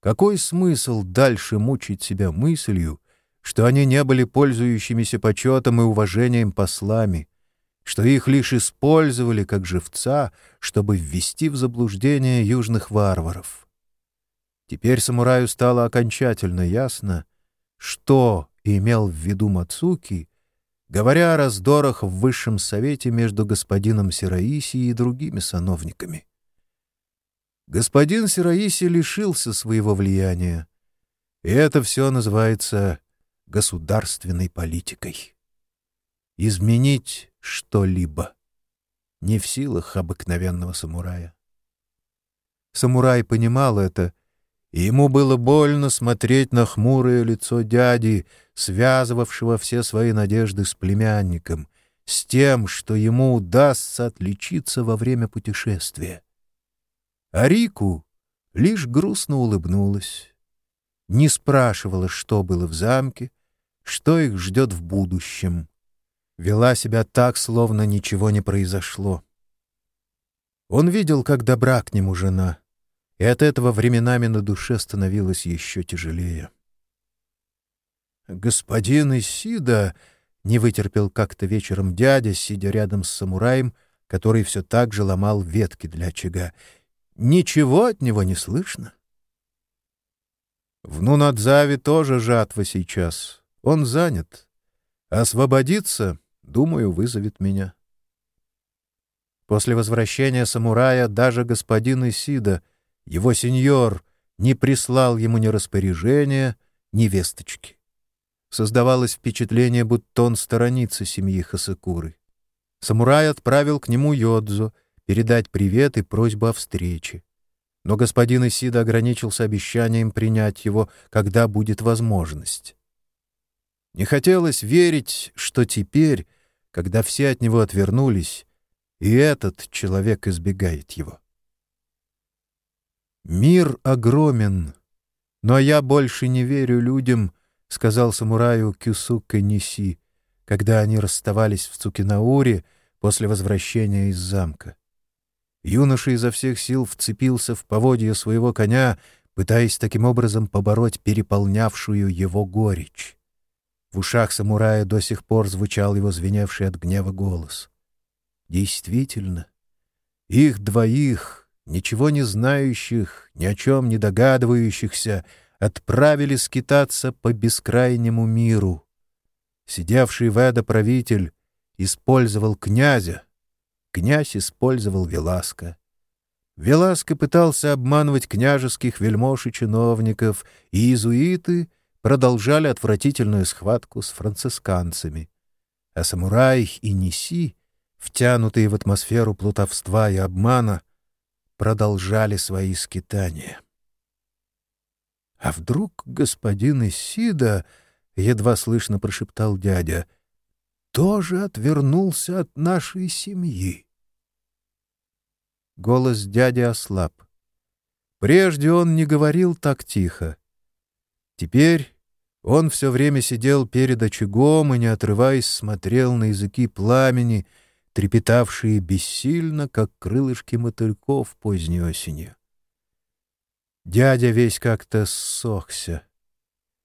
Какой смысл дальше мучить себя мыслью, что они не были пользующимися почетом и уважением послами, что их лишь использовали как живца, чтобы ввести в заблуждение южных варваров? Теперь самураю стало окончательно ясно, что имел в виду Мацуки, говоря о раздорах в высшем совете между господином Сираиси и другими сановниками. Господин Сираиси лишился своего влияния. И это все называется государственной политикой. Изменить что-либо не в силах обыкновенного самурая. Самурай понимал это, и ему было больно смотреть на хмурое лицо дяди, связывавшего все свои надежды с племянником, с тем, что ему удастся отличиться во время путешествия. А Рику лишь грустно улыбнулась. Не спрашивала, что было в замке, что их ждет в будущем. Вела себя так, словно ничего не произошло. Он видел, как добра к нему жена, и от этого временами на душе становилось еще тяжелее. «Господин Исида...» — не вытерпел как-то вечером дядя, сидя рядом с самураем, который все так же ломал ветки для очага. Ничего от него не слышно. В Нунадзаве тоже жатва сейчас. Он занят. Освободиться, думаю, вызовет меня. После возвращения самурая даже господин Исида, его сеньор, не прислал ему ни распоряжения, ни весточки. Создавалось впечатление, будто он сторонится семьи Хасакуры. Самурай отправил к нему Йодзу передать привет и просьбу о встрече. Но господин Исида ограничился обещанием принять его, когда будет возможность. Не хотелось верить, что теперь, когда все от него отвернулись, и этот человек избегает его. «Мир огромен, но я больше не верю людям», — сказал самураю Кюсука Ниси, когда они расставались в Цукинауре после возвращения из замка. Юноша изо всех сил вцепился в поводья своего коня, пытаясь таким образом побороть переполнявшую его горечь. В ушах самурая до сих пор звучал его звеневший от гнева голос. Действительно, их двоих, ничего не знающих, ни о чем не догадывающихся, отправили скитаться по бескрайнему миру. Сидевший в Эдо правитель использовал князя, князь использовал Веласка. Веласко пытался обманывать княжеских вельмож и чиновников, и иезуиты продолжали отвратительную схватку с францисканцами. А самурай и Неси, втянутые в атмосферу плутовства и обмана, продолжали свои скитания. «А вдруг господин Исида, — едва слышно прошептал дядя, — тоже отвернулся от нашей семьи?» Голос дяди ослаб. Прежде он не говорил так тихо. Теперь он все время сидел перед очагом и, не отрываясь, смотрел на языки пламени, трепетавшие бессильно, как крылышки мотыльков поздней осенью. Дядя весь как-то ссохся.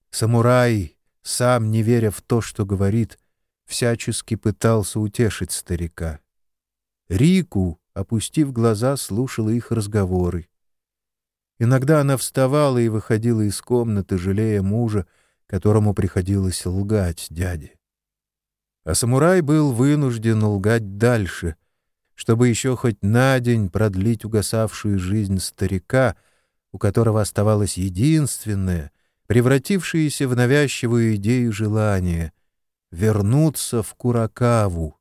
Самурай, сам не веря в то, что говорит, всячески пытался утешить старика. Рику, опустив глаза, слушала их разговоры. Иногда она вставала и выходила из комнаты, жалея мужа, которому приходилось лгать дяде. А самурай был вынужден лгать дальше, чтобы еще хоть на день продлить угасавшую жизнь старика, у которого оставалось единственное, превратившееся в навязчивую идею желание — вернуться в Куракаву,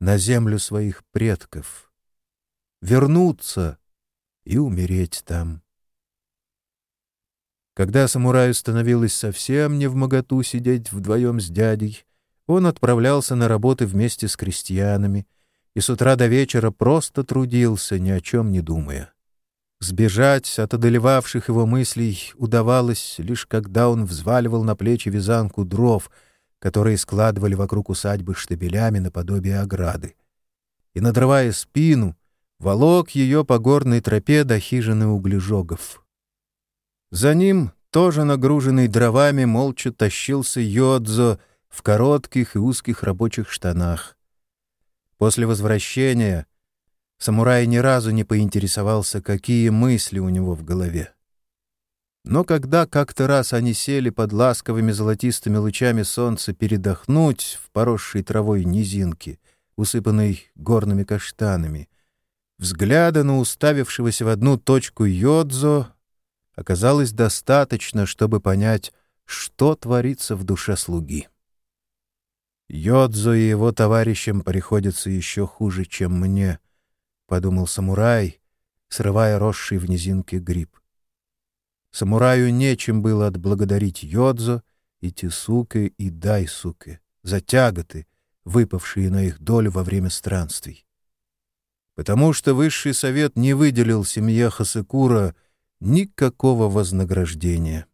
на землю своих предков — вернуться и умереть там. Когда самураю становилось совсем не в моготу сидеть вдвоем с дядей, он отправлялся на работы вместе с крестьянами и с утра до вечера просто трудился, ни о чем не думая. Сбежать от одолевавших его мыслей удавалось лишь когда он взваливал на плечи вязанку дров, которые складывали вокруг усадьбы штабелями наподобие ограды. И, надрывая спину, волок ее по горной тропе до хижины углежогов. За ним, тоже нагруженный дровами, молча тащился Йодзо в коротких и узких рабочих штанах. После возвращения самурай ни разу не поинтересовался, какие мысли у него в голове. Но когда как-то раз они сели под ласковыми золотистыми лучами солнца передохнуть в поросшей травой низинке, усыпанной горными каштанами, Взгляда на уставившегося в одну точку Йодзо оказалось достаточно, чтобы понять, что творится в душе слуги. «Йодзо и его товарищам приходится еще хуже, чем мне», — подумал самурай, срывая росший в низинке гриб. Самураю нечем было отблагодарить Йодзо и Тисуке и Дайсуке за тяготы, выпавшие на их долю во время странствий потому что Высший Совет не выделил семье Хасекура никакого вознаграждения.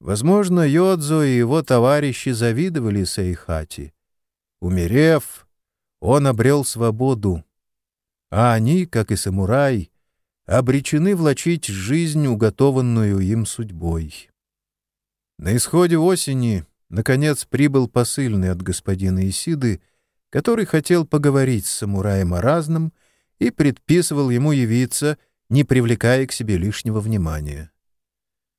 Возможно, Йодзо и его товарищи завидовали Сейхати. Умерев, он обрел свободу, а они, как и самурай, обречены влачить жизнь, уготованную им судьбой. На исходе осени, наконец, прибыл посыльный от господина Исиды — который хотел поговорить с самураем о разном и предписывал ему явиться, не привлекая к себе лишнего внимания.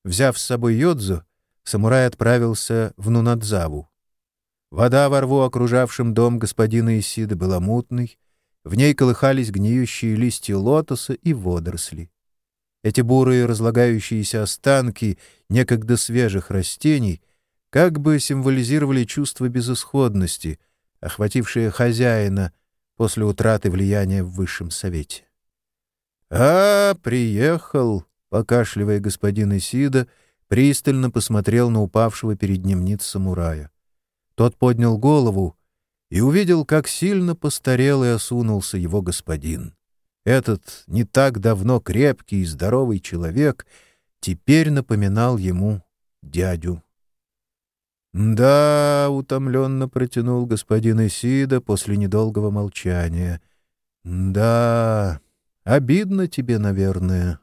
Взяв с собой Йодзу, самурай отправился в Нунадзаву. Вода во рву, окружавшем дом господина Исиды, была мутной, в ней колыхались гниющие листья лотоса и водоросли. Эти бурые разлагающиеся останки некогда свежих растений как бы символизировали чувство безысходности, охватившее хозяина после утраты влияния в высшем совете. «А, приехал!» — покашливая господин Исида, пристально посмотрел на упавшего перед ним ниц самурая. Тот поднял голову и увидел, как сильно постарел и осунулся его господин. Этот не так давно крепкий и здоровый человек теперь напоминал ему дядю. «Да», — утомленно протянул господин Исида после недолгого молчания. «Да, обидно тебе, наверное».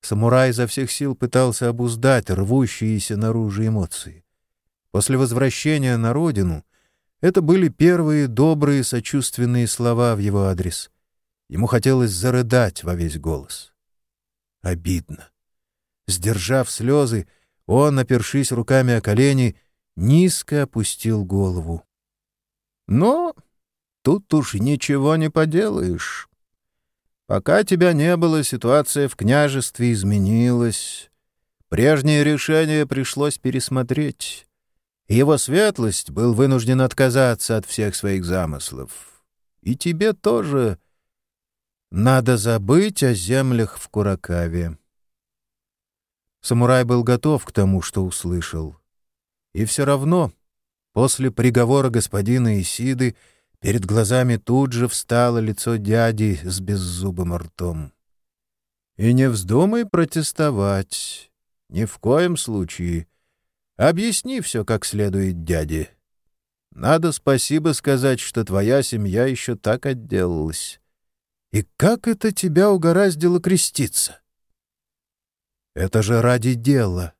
Самурай изо всех сил пытался обуздать рвущиеся наружу эмоции. После возвращения на родину это были первые добрые сочувственные слова в его адрес. Ему хотелось зарыдать во весь голос. Обидно. Сдержав слезы, он, опершись руками о колени, низко опустил голову. «Но тут уж ничего не поделаешь. Пока тебя не было, ситуация в княжестве изменилась. Прежнее решение пришлось пересмотреть. Его светлость был вынужден отказаться от всех своих замыслов. И тебе тоже надо забыть о землях в Куракаве. Самурай был готов к тому, что услышал. И все равно, после приговора господина Исиды, перед глазами тут же встало лицо дяди с беззубым ртом. «И не вздумай протестовать. Ни в коем случае. Объясни все как следует дяде. Надо спасибо сказать, что твоя семья еще так отделалась. И как это тебя угораздило креститься?» Это же ради дела.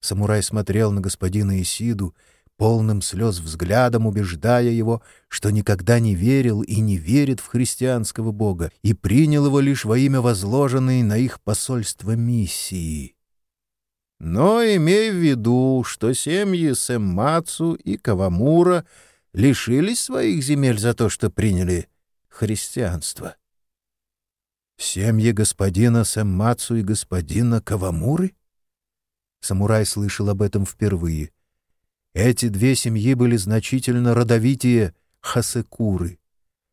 Самурай смотрел на господина Исиду, полным слез взглядом убеждая его, что никогда не верил и не верит в христианского бога и принял его лишь во имя возложенной на их посольство миссии. Но имей в виду, что семьи Сэммацу и Кавамура лишились своих земель за то, что приняли христианство. Семьи господина Сэммацу и господина Кавамуры? Самурай слышал об этом впервые. Эти две семьи были значительно родовитее Хасекуры.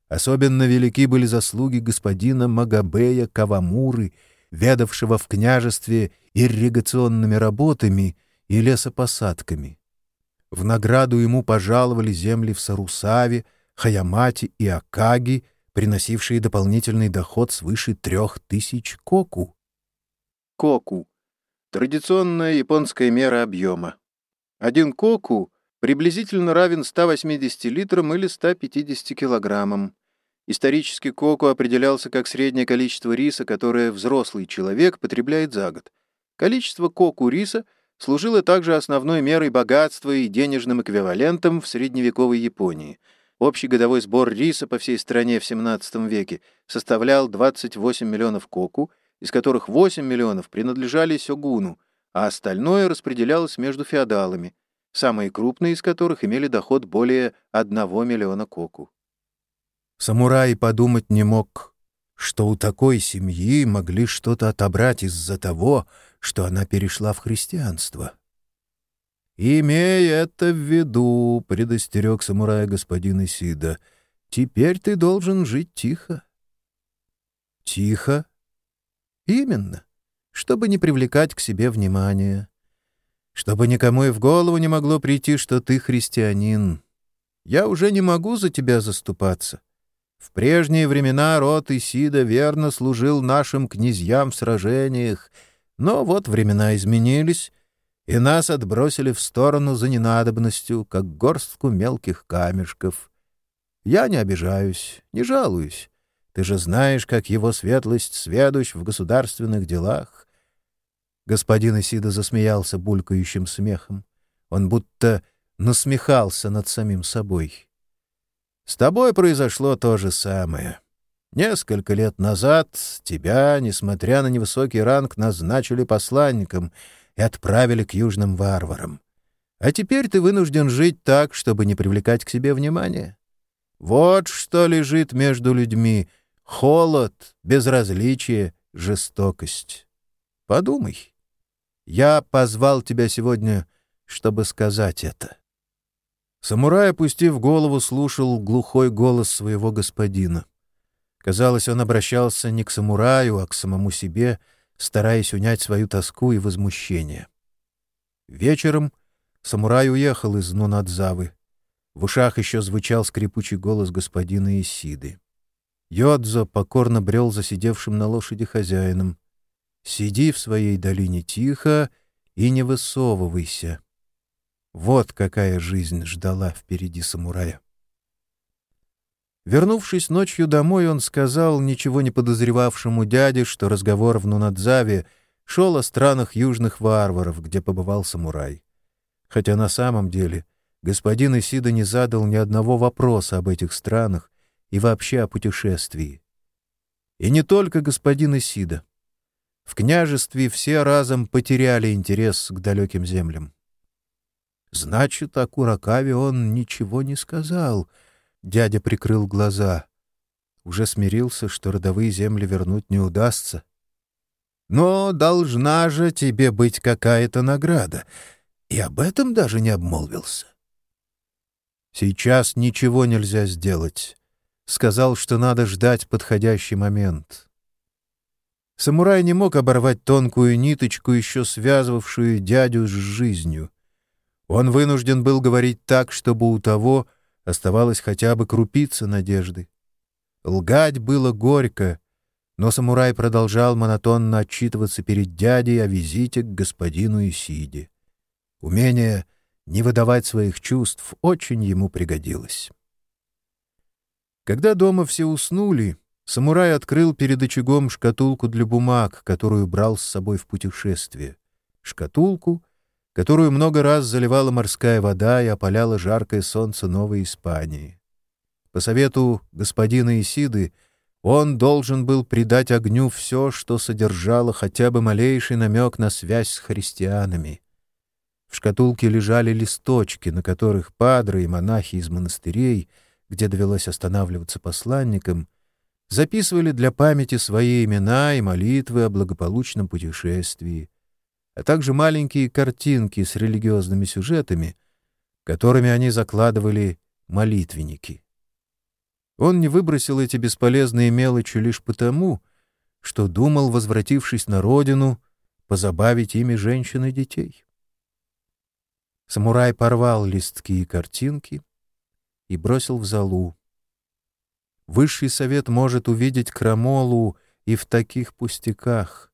Особенно велики были заслуги господина Магабея Кавамуры, ведавшего в княжестве ирригационными работами и лесопосадками. В награду ему пожаловали земли в Сарусаве, Хаямати и Акаги — приносившие дополнительный доход свыше трех тысяч коку. Коку — традиционная японская мера объема. Один коку приблизительно равен 180 литрам или 150 килограммам. Исторически коку определялся как среднее количество риса, которое взрослый человек потребляет за год. Количество коку риса служило также основной мерой богатства и денежным эквивалентом в средневековой Японии — Общий годовой сбор риса по всей стране в XVII веке составлял 28 миллионов коку, из которых 8 миллионов принадлежали сёгуну, а остальное распределялось между феодалами, самые крупные из которых имели доход более 1 миллиона коку. Самурай подумать не мог, что у такой семьи могли что-то отобрать из-за того, что она перешла в христианство. «Имей это в виду», — предостерег самурая господин Исида. «Теперь ты должен жить тихо». «Тихо?» «Именно, чтобы не привлекать к себе внимания. Чтобы никому и в голову не могло прийти, что ты христианин. Я уже не могу за тебя заступаться. В прежние времена род Исида верно служил нашим князьям в сражениях, но вот времена изменились» и нас отбросили в сторону за ненадобностью, как горстку мелких камешков. Я не обижаюсь, не жалуюсь. Ты же знаешь, как его светлость сведущ в государственных делах. Господин Исида засмеялся булькающим смехом. Он будто насмехался над самим собой. С тобой произошло то же самое. Несколько лет назад тебя, несмотря на невысокий ранг, назначили посланником — и отправили к южным варварам. А теперь ты вынужден жить так, чтобы не привлекать к себе внимания. Вот что лежит между людьми — холод, безразличие, жестокость. Подумай. Я позвал тебя сегодня, чтобы сказать это. Самурай, опустив голову, слушал глухой голос своего господина. Казалось, он обращался не к самураю, а к самому себе, стараясь унять свою тоску и возмущение. Вечером самурай уехал из Нунадзавы. В ушах еще звучал скрипучий голос господина Исиды. Йодзо покорно брел за сидевшим на лошади хозяином. «Сиди в своей долине тихо и не высовывайся». Вот какая жизнь ждала впереди самурая. Вернувшись ночью домой, он сказал ничего не подозревавшему дяде, что разговор в Нунадзаве шел о странах южных варваров, где побывал самурай. Хотя на самом деле господин Исида не задал ни одного вопроса об этих странах и вообще о путешествии. И не только господин Исида. В княжестве все разом потеряли интерес к далеким землям. Значит, о Куракаве он ничего не сказал. Дядя прикрыл глаза. Уже смирился, что родовые земли вернуть не удастся. Но должна же тебе быть какая-то награда. И об этом даже не обмолвился. Сейчас ничего нельзя сделать. Сказал, что надо ждать подходящий момент. Самурай не мог оборвать тонкую ниточку, еще связывавшую дядю с жизнью — он вынужден был говорить так, чтобы у того оставалось хотя бы крупица надежды. Лгать было горько, но самурай продолжал монотонно отчитываться перед дядей о визите к господину Исиде. Умение не выдавать своих чувств очень ему пригодилось. Когда дома все уснули, самурай открыл перед очагом шкатулку для бумаг, которую брал с собой в путешествие. Шкатулку — которую много раз заливала морская вода и опаляла жаркое солнце Новой Испании. По совету господина Исиды он должен был придать огню все, что содержало хотя бы малейший намек на связь с христианами. В шкатулке лежали листочки, на которых падры и монахи из монастырей, где довелось останавливаться посланникам, записывали для памяти свои имена и молитвы о благополучном путешествии — а также маленькие картинки с религиозными сюжетами, которыми они закладывали молитвенники. Он не выбросил эти бесполезные мелочи лишь потому, что думал, возвратившись на родину, позабавить ими женщин и детей. Самурай порвал листки и картинки и бросил в залу. Высший совет может увидеть крамолу и в таких пустяках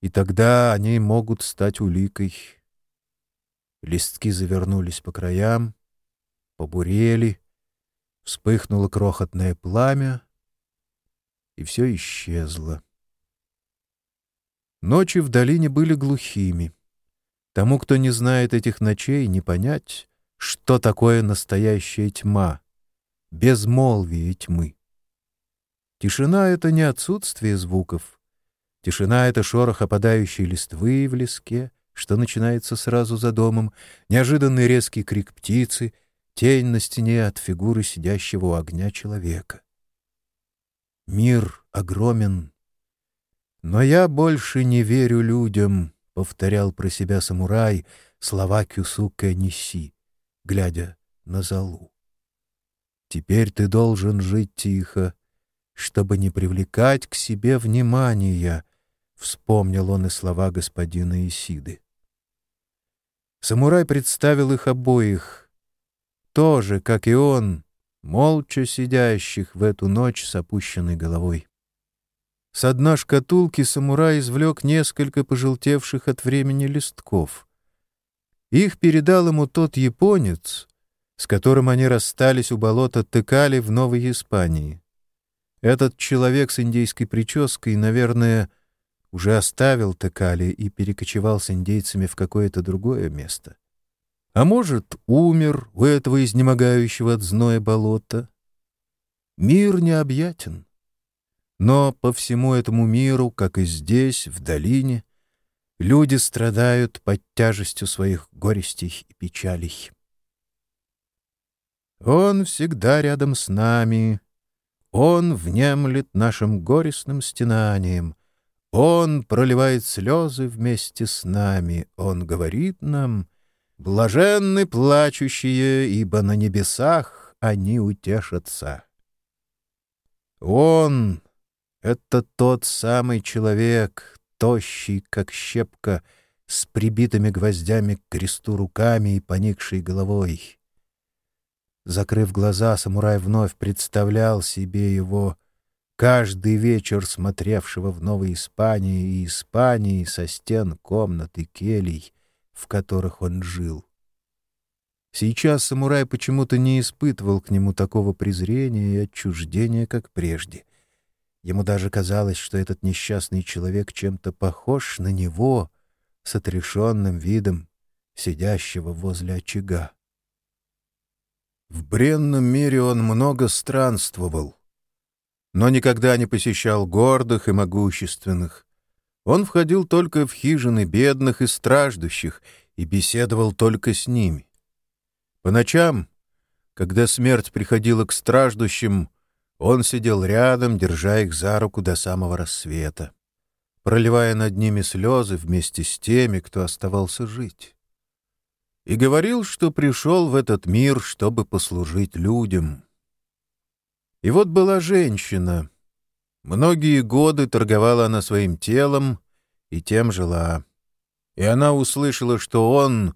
и тогда они могут стать уликой. Листки завернулись по краям, побурели, вспыхнуло крохотное пламя, и все исчезло. Ночи в долине были глухими. Тому, кто не знает этих ночей, не понять, что такое настоящая тьма, безмолвие тьмы. Тишина — это не отсутствие звуков, Тишина — это шорох опадающей листвы в леске, что начинается сразу за домом, неожиданный резкий крик птицы, тень на стене от фигуры сидящего у огня человека. Мир огромен. Но я больше не верю людям, — повторял про себя самурай слова Кюсука Ниси, глядя на залу. Теперь ты должен жить тихо, чтобы не привлекать к себе внимания, Вспомнил он и слова господина Исиды. Самурай представил их обоих, тоже, как и он, молча сидящих в эту ночь с опущенной головой. С дна шкатулки самурай извлек несколько пожелтевших от времени листков. Их передал ему тот японец, с которым они расстались у болота Текали в Новой Испании. Этот человек с индейской прической, наверное, уже оставил Текали и перекочевал с индейцами в какое-то другое место. А может, умер у этого изнемогающего от зноя болота. Мир необъятен. Но по всему этому миру, как и здесь, в долине, люди страдают под тяжестью своих горестей и печалей. Он всегда рядом с нами, он внемлет нашим горестным стенанием — он проливает слезы вместе с нами, Он говорит нам, Блаженны плачущие, ибо на небесах они утешатся. Он — это тот самый человек, тощий, как щепка, с прибитыми гвоздями к кресту руками и поникшей головой. Закрыв глаза, самурай вновь представлял себе его, каждый вечер смотревшего в Новой Испании и Испании со стен комнат и келий, в которых он жил. Сейчас самурай почему-то не испытывал к нему такого презрения и отчуждения, как прежде. Ему даже казалось, что этот несчастный человек чем-то похож на него, с отрешенным видом, сидящего возле очага. В бренном мире он много странствовал, но никогда не посещал гордых и могущественных. Он входил только в хижины бедных и страждущих и беседовал только с ними. По ночам, когда смерть приходила к страждущим, он сидел рядом, держа их за руку до самого рассвета, проливая над ними слезы вместе с теми, кто оставался жить. И говорил, что пришел в этот мир, чтобы послужить людям. И вот была женщина. Многие годы торговала она своим телом и тем жила. И она услышала, что он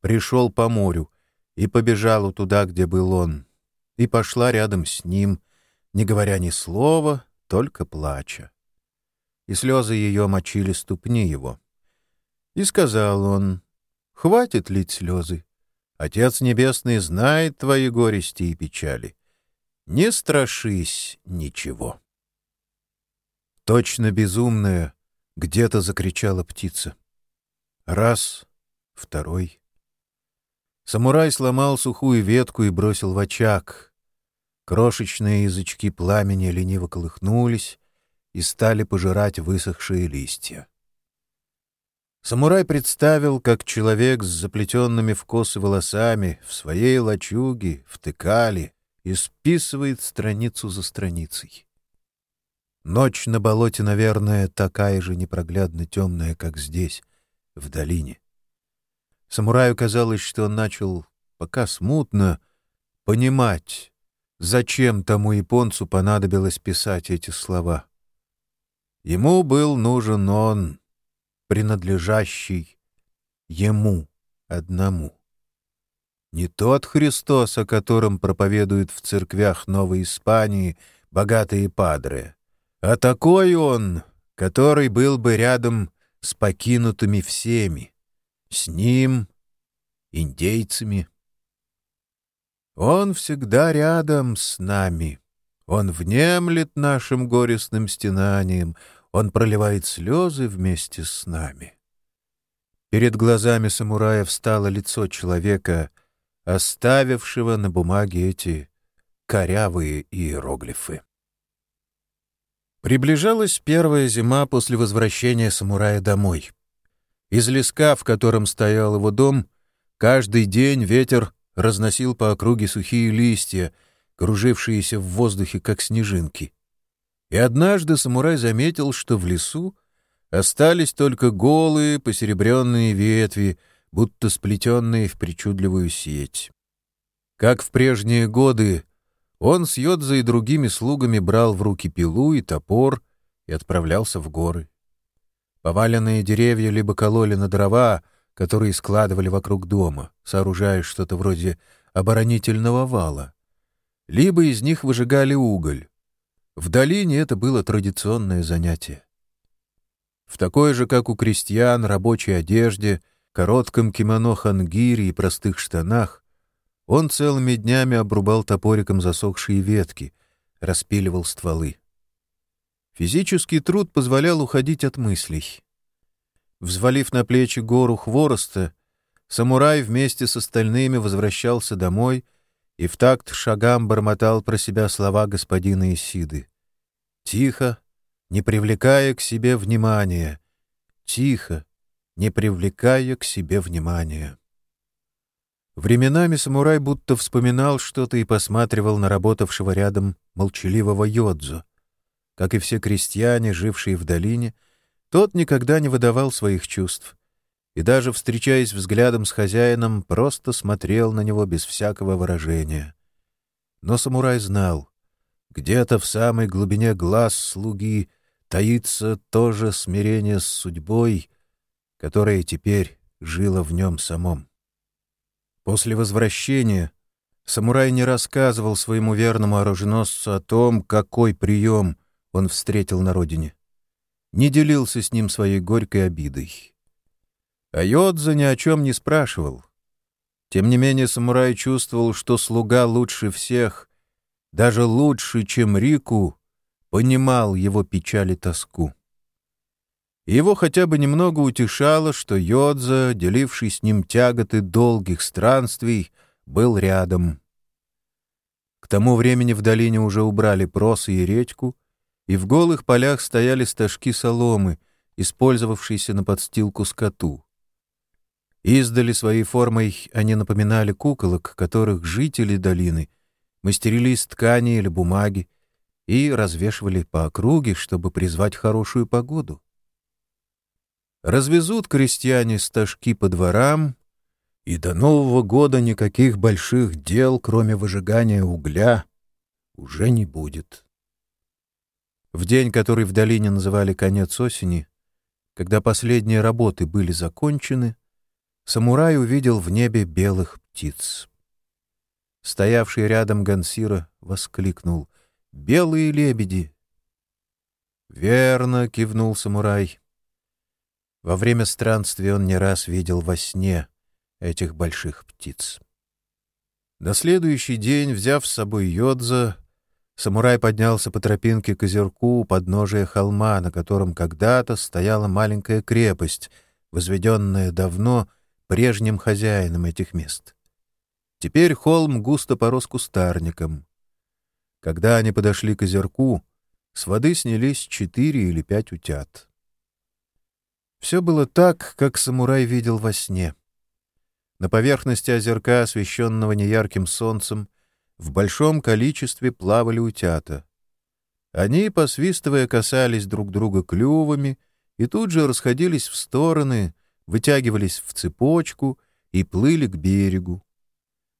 пришел по морю и побежала туда, где был он, и пошла рядом с ним — не говоря ни слова, только плача. И слезы ее мочили ступни его. И сказал он, «Хватит лить слезы. Отец Небесный знает твои горести и печали. Не страшись ничего». Точно безумная где-то закричала птица. Раз, второй. Самурай сломал сухую ветку и бросил в очаг — Крошечные язычки пламени лениво колыхнулись и стали пожирать высохшие листья. Самурай представил, как человек с заплетенными в косы волосами в своей лачуге, втыкали и списывает страницу за страницей. Ночь на болоте, наверное, такая же непроглядно темная, как здесь, в долине. Самураю казалось, что он начал, пока смутно, понимать, Зачем тому японцу понадобилось писать эти слова? Ему был нужен он, принадлежащий ему одному. Не тот Христос, о котором проповедуют в церквях Новой Испании богатые падры, а такой он, который был бы рядом с покинутыми всеми, с ним, индейцами, он всегда рядом с нами. Он внемлет нашим горестным стенанием. Он проливает слезы вместе с нами. Перед глазами самурая встало лицо человека, оставившего на бумаге эти корявые иероглифы. Приближалась первая зима после возвращения самурая домой. Из леска, в котором стоял его дом, каждый день ветер разносил по округе сухие листья, кружившиеся в воздухе, как снежинки. И однажды самурай заметил, что в лесу остались только голые, посеребренные ветви, будто сплетенные в причудливую сеть. Как в прежние годы, он с Йодзой и другими слугами брал в руки пилу и топор и отправлялся в горы. Поваленные деревья либо кололи на дрова, которые складывали вокруг дома, сооружая что-то вроде оборонительного вала. Либо из них выжигали уголь. В долине это было традиционное занятие. В такой же, как у крестьян, рабочей одежде, коротком кимоно хангири и простых штанах, он целыми днями обрубал топориком засохшие ветки, распиливал стволы. Физический труд позволял уходить от мыслей. Взвалив на плечи гору хвороста, самурай вместе с остальными возвращался домой и в такт шагам бормотал про себя слова господина Исиды. Тихо, не привлекая к себе внимания. Тихо, не привлекая к себе внимания. Временами самурай будто вспоминал что-то и посматривал на работавшего рядом молчаливого Йодзу. Как и все крестьяне, жившие в долине, — тот никогда не выдавал своих чувств. И даже, встречаясь взглядом с хозяином, просто смотрел на него без всякого выражения. Но самурай знал, где-то в самой глубине глаз слуги таится то же смирение с судьбой, которое теперь жило в нем самом. После возвращения самурай не рассказывал своему верному оруженосцу о том, какой прием он встретил на родине. Не делился с ним своей горькой обидой. А Йодза ни о чем не спрашивал. Тем не менее самурай чувствовал, что слуга лучше всех, даже лучше, чем Рику, понимал его печаль и тоску. Его хотя бы немного утешало, что Йодза, деливший с ним тяготы долгих странствий, был рядом. К тому времени в долине уже убрали просы и редьку, и в голых полях стояли стажки соломы, использовавшиеся на подстилку скоту. Издали своей формой они напоминали куколок, которых жители долины мастерили из ткани или бумаги и развешивали по округе, чтобы призвать хорошую погоду. Развезут крестьяне стажки по дворам, и до Нового года никаких больших дел, кроме выжигания угля, уже не будет. В день, который в долине называли конец осени, когда последние работы были закончены, самурай увидел в небе белых птиц. Стоявший рядом Гансира воскликнул «Белые лебеди!» «Верно!» — кивнул самурай. Во время странствий он не раз видел во сне этих больших птиц. На следующий день, взяв с собой Йодза, самурай поднялся по тропинке к озерку у подножия холма, на котором когда-то стояла маленькая крепость, возведенная давно — прежним хозяином этих мест. Теперь холм густо порос кустарником. Когда они подошли к озерку, с воды снялись четыре или пять утят. Все было так, как самурай видел во сне. На поверхности озерка, освещенного неярким солнцем, в большом количестве плавали утята. Они, посвистывая, касались друг друга клювами и тут же расходились в стороны, вытягивались в цепочку и плыли к берегу.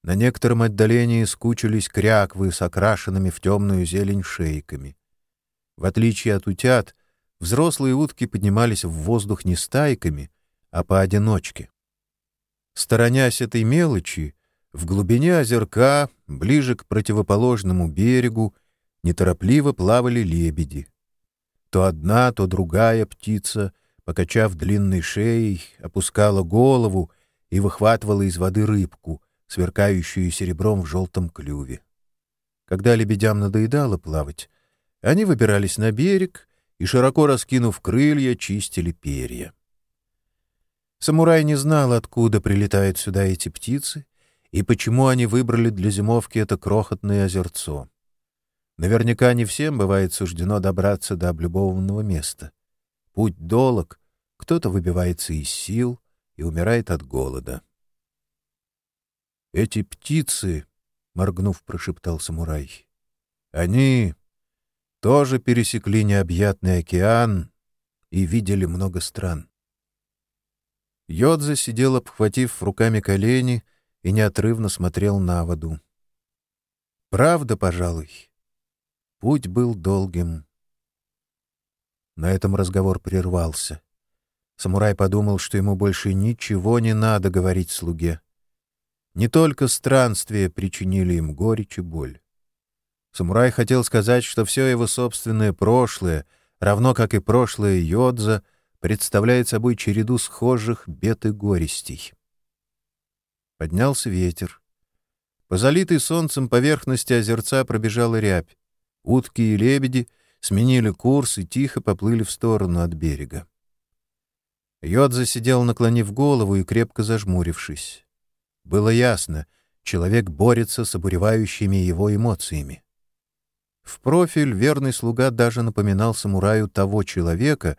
На некотором отдалении скучились кряквы с окрашенными в темную зелень шейками. В отличие от утят, взрослые утки поднимались в воздух не стайками, а поодиночке. Сторонясь этой мелочи, в глубине озерка, ближе к противоположному берегу, неторопливо плавали лебеди. То одна, то другая птица покачав длинной шеей, опускала голову и выхватывала из воды рыбку, сверкающую серебром в желтом клюве. Когда лебедям надоедало плавать, они выбирались на берег и, широко раскинув крылья, чистили перья. Самурай не знал, откуда прилетают сюда эти птицы и почему они выбрали для зимовки это крохотное озерцо. Наверняка не всем бывает суждено добраться до облюбованного места. Путь долог, кто-то выбивается из сил и умирает от голода. «Эти птицы», — моргнув, прошептал самурай, — «они тоже пересекли необъятный океан и видели много стран». Йодза сидел, обхватив руками колени, и неотрывно смотрел на воду. Правда, пожалуй. Путь был долгим. На этом разговор прервался. Самурай подумал, что ему больше ничего не надо говорить слуге. Не только странствия причинили им горечь и боль. Самурай хотел сказать, что все его собственное прошлое, равно как и прошлое Йодза, представляет собой череду схожих бед и горестей. Поднялся ветер. По залитой солнцем поверхности озерца пробежала рябь. Утки и лебеди — сменили курс и тихо поплыли в сторону от берега. Йодза сидел, наклонив голову и крепко зажмурившись. Было ясно, человек борется с обуревающими его эмоциями. В профиль верный слуга даже напоминал самураю того человека,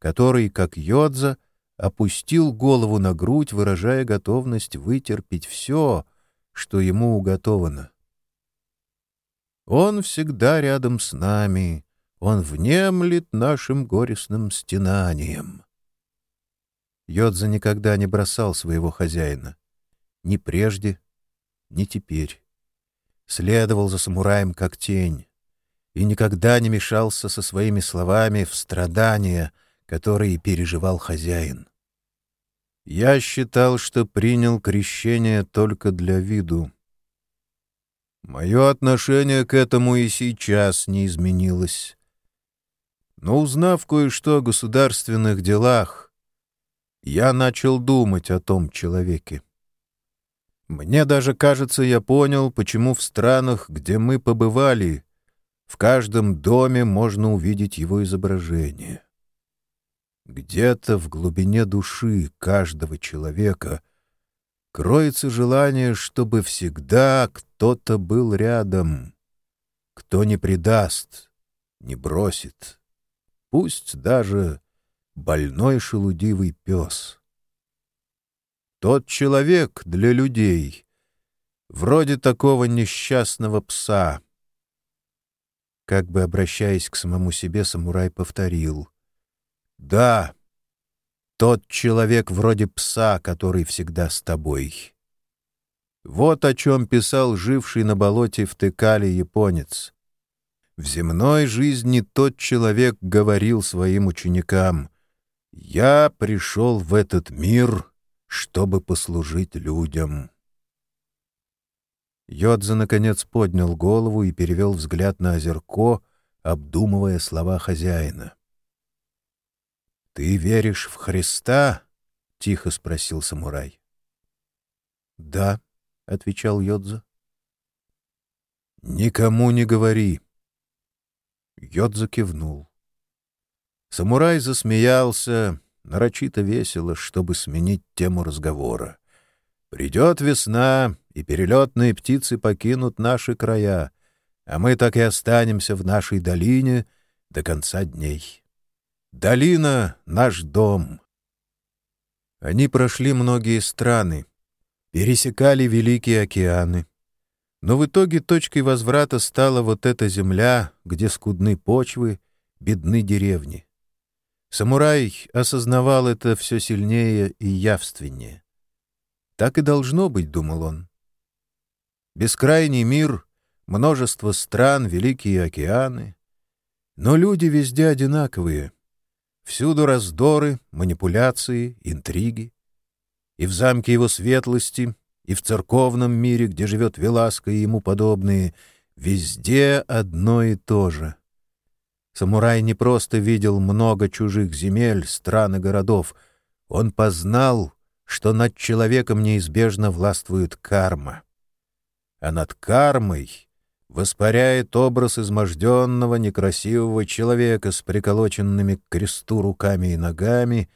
который, как Йодза, опустил голову на грудь, выражая готовность вытерпеть все, что ему уготовано. «Он всегда рядом с нами», он внемлет нашим горестным стенанием. Йодза никогда не бросал своего хозяина. Ни прежде, ни теперь. Следовал за самураем как тень и никогда не мешался со своими словами в страдания, которые переживал хозяин. Я считал, что принял крещение только для виду. Мое отношение к этому и сейчас не изменилось. Но узнав кое-что о государственных делах, я начал думать о том человеке. Мне даже кажется, я понял, почему в странах, где мы побывали, в каждом доме можно увидеть его изображение. Где-то в глубине души каждого человека кроется желание, чтобы всегда кто-то был рядом, кто не предаст, не бросит, пусть даже больной шелудивый пес. Тот человек для людей, вроде такого несчастного пса — как бы обращаясь к самому себе, самурай повторил. «Да, тот человек вроде пса, который всегда с тобой». Вот о чем писал живший на болоте в Текале японец. В земной жизни тот человек говорил своим ученикам «Я пришел в этот мир, чтобы послужить людям». Йодза, наконец, поднял голову и перевел взгляд на озерко, обдумывая слова хозяина. — Ты веришь в Христа? — тихо спросил самурай. — Да, — отвечал Йодза. — Никому не говори. Йодза кивнул. Самурай засмеялся, нарочито весело, чтобы сменить тему разговора. Придет весна, и перелетные птицы покинут наши края, а мы так и останемся в нашей долине до конца дней. Долина — наш дом. Они прошли многие страны, пересекали великие океаны. Но в итоге точкой возврата стала вот эта земля, где скудны почвы, бедны деревни. Самурай осознавал это все сильнее и явственнее. Так и должно быть, думал он. Бескрайний мир, множество стран, великие океаны. Но люди везде одинаковые. Всюду раздоры, манипуляции, интриги. И в замке его светлости, и в церковном мире, где живет Веласка и ему подобные, везде одно и то же. Самурай не просто видел много чужих земель, стран и городов. Он познал что над человеком неизбежно властвует карма. А над кармой воспаряет образ изможденного, некрасивого человека с приколоченными к кресту руками и ногами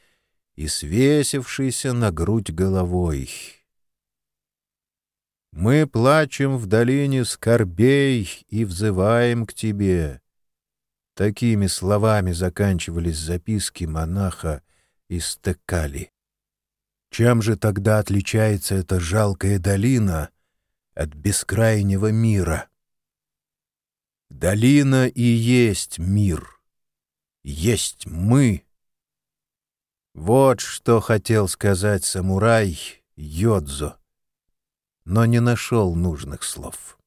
и свесившийся на грудь головой. Мы плачем в долине скорбей и взываем к тебе. Такими словами заканчивались записки монаха из Текали. Чем же тогда отличается эта жалкая долина от бескрайнего мира? Долина и есть мир. Есть мы. Вот что хотел сказать самурай Йодзо, но не нашел нужных слов.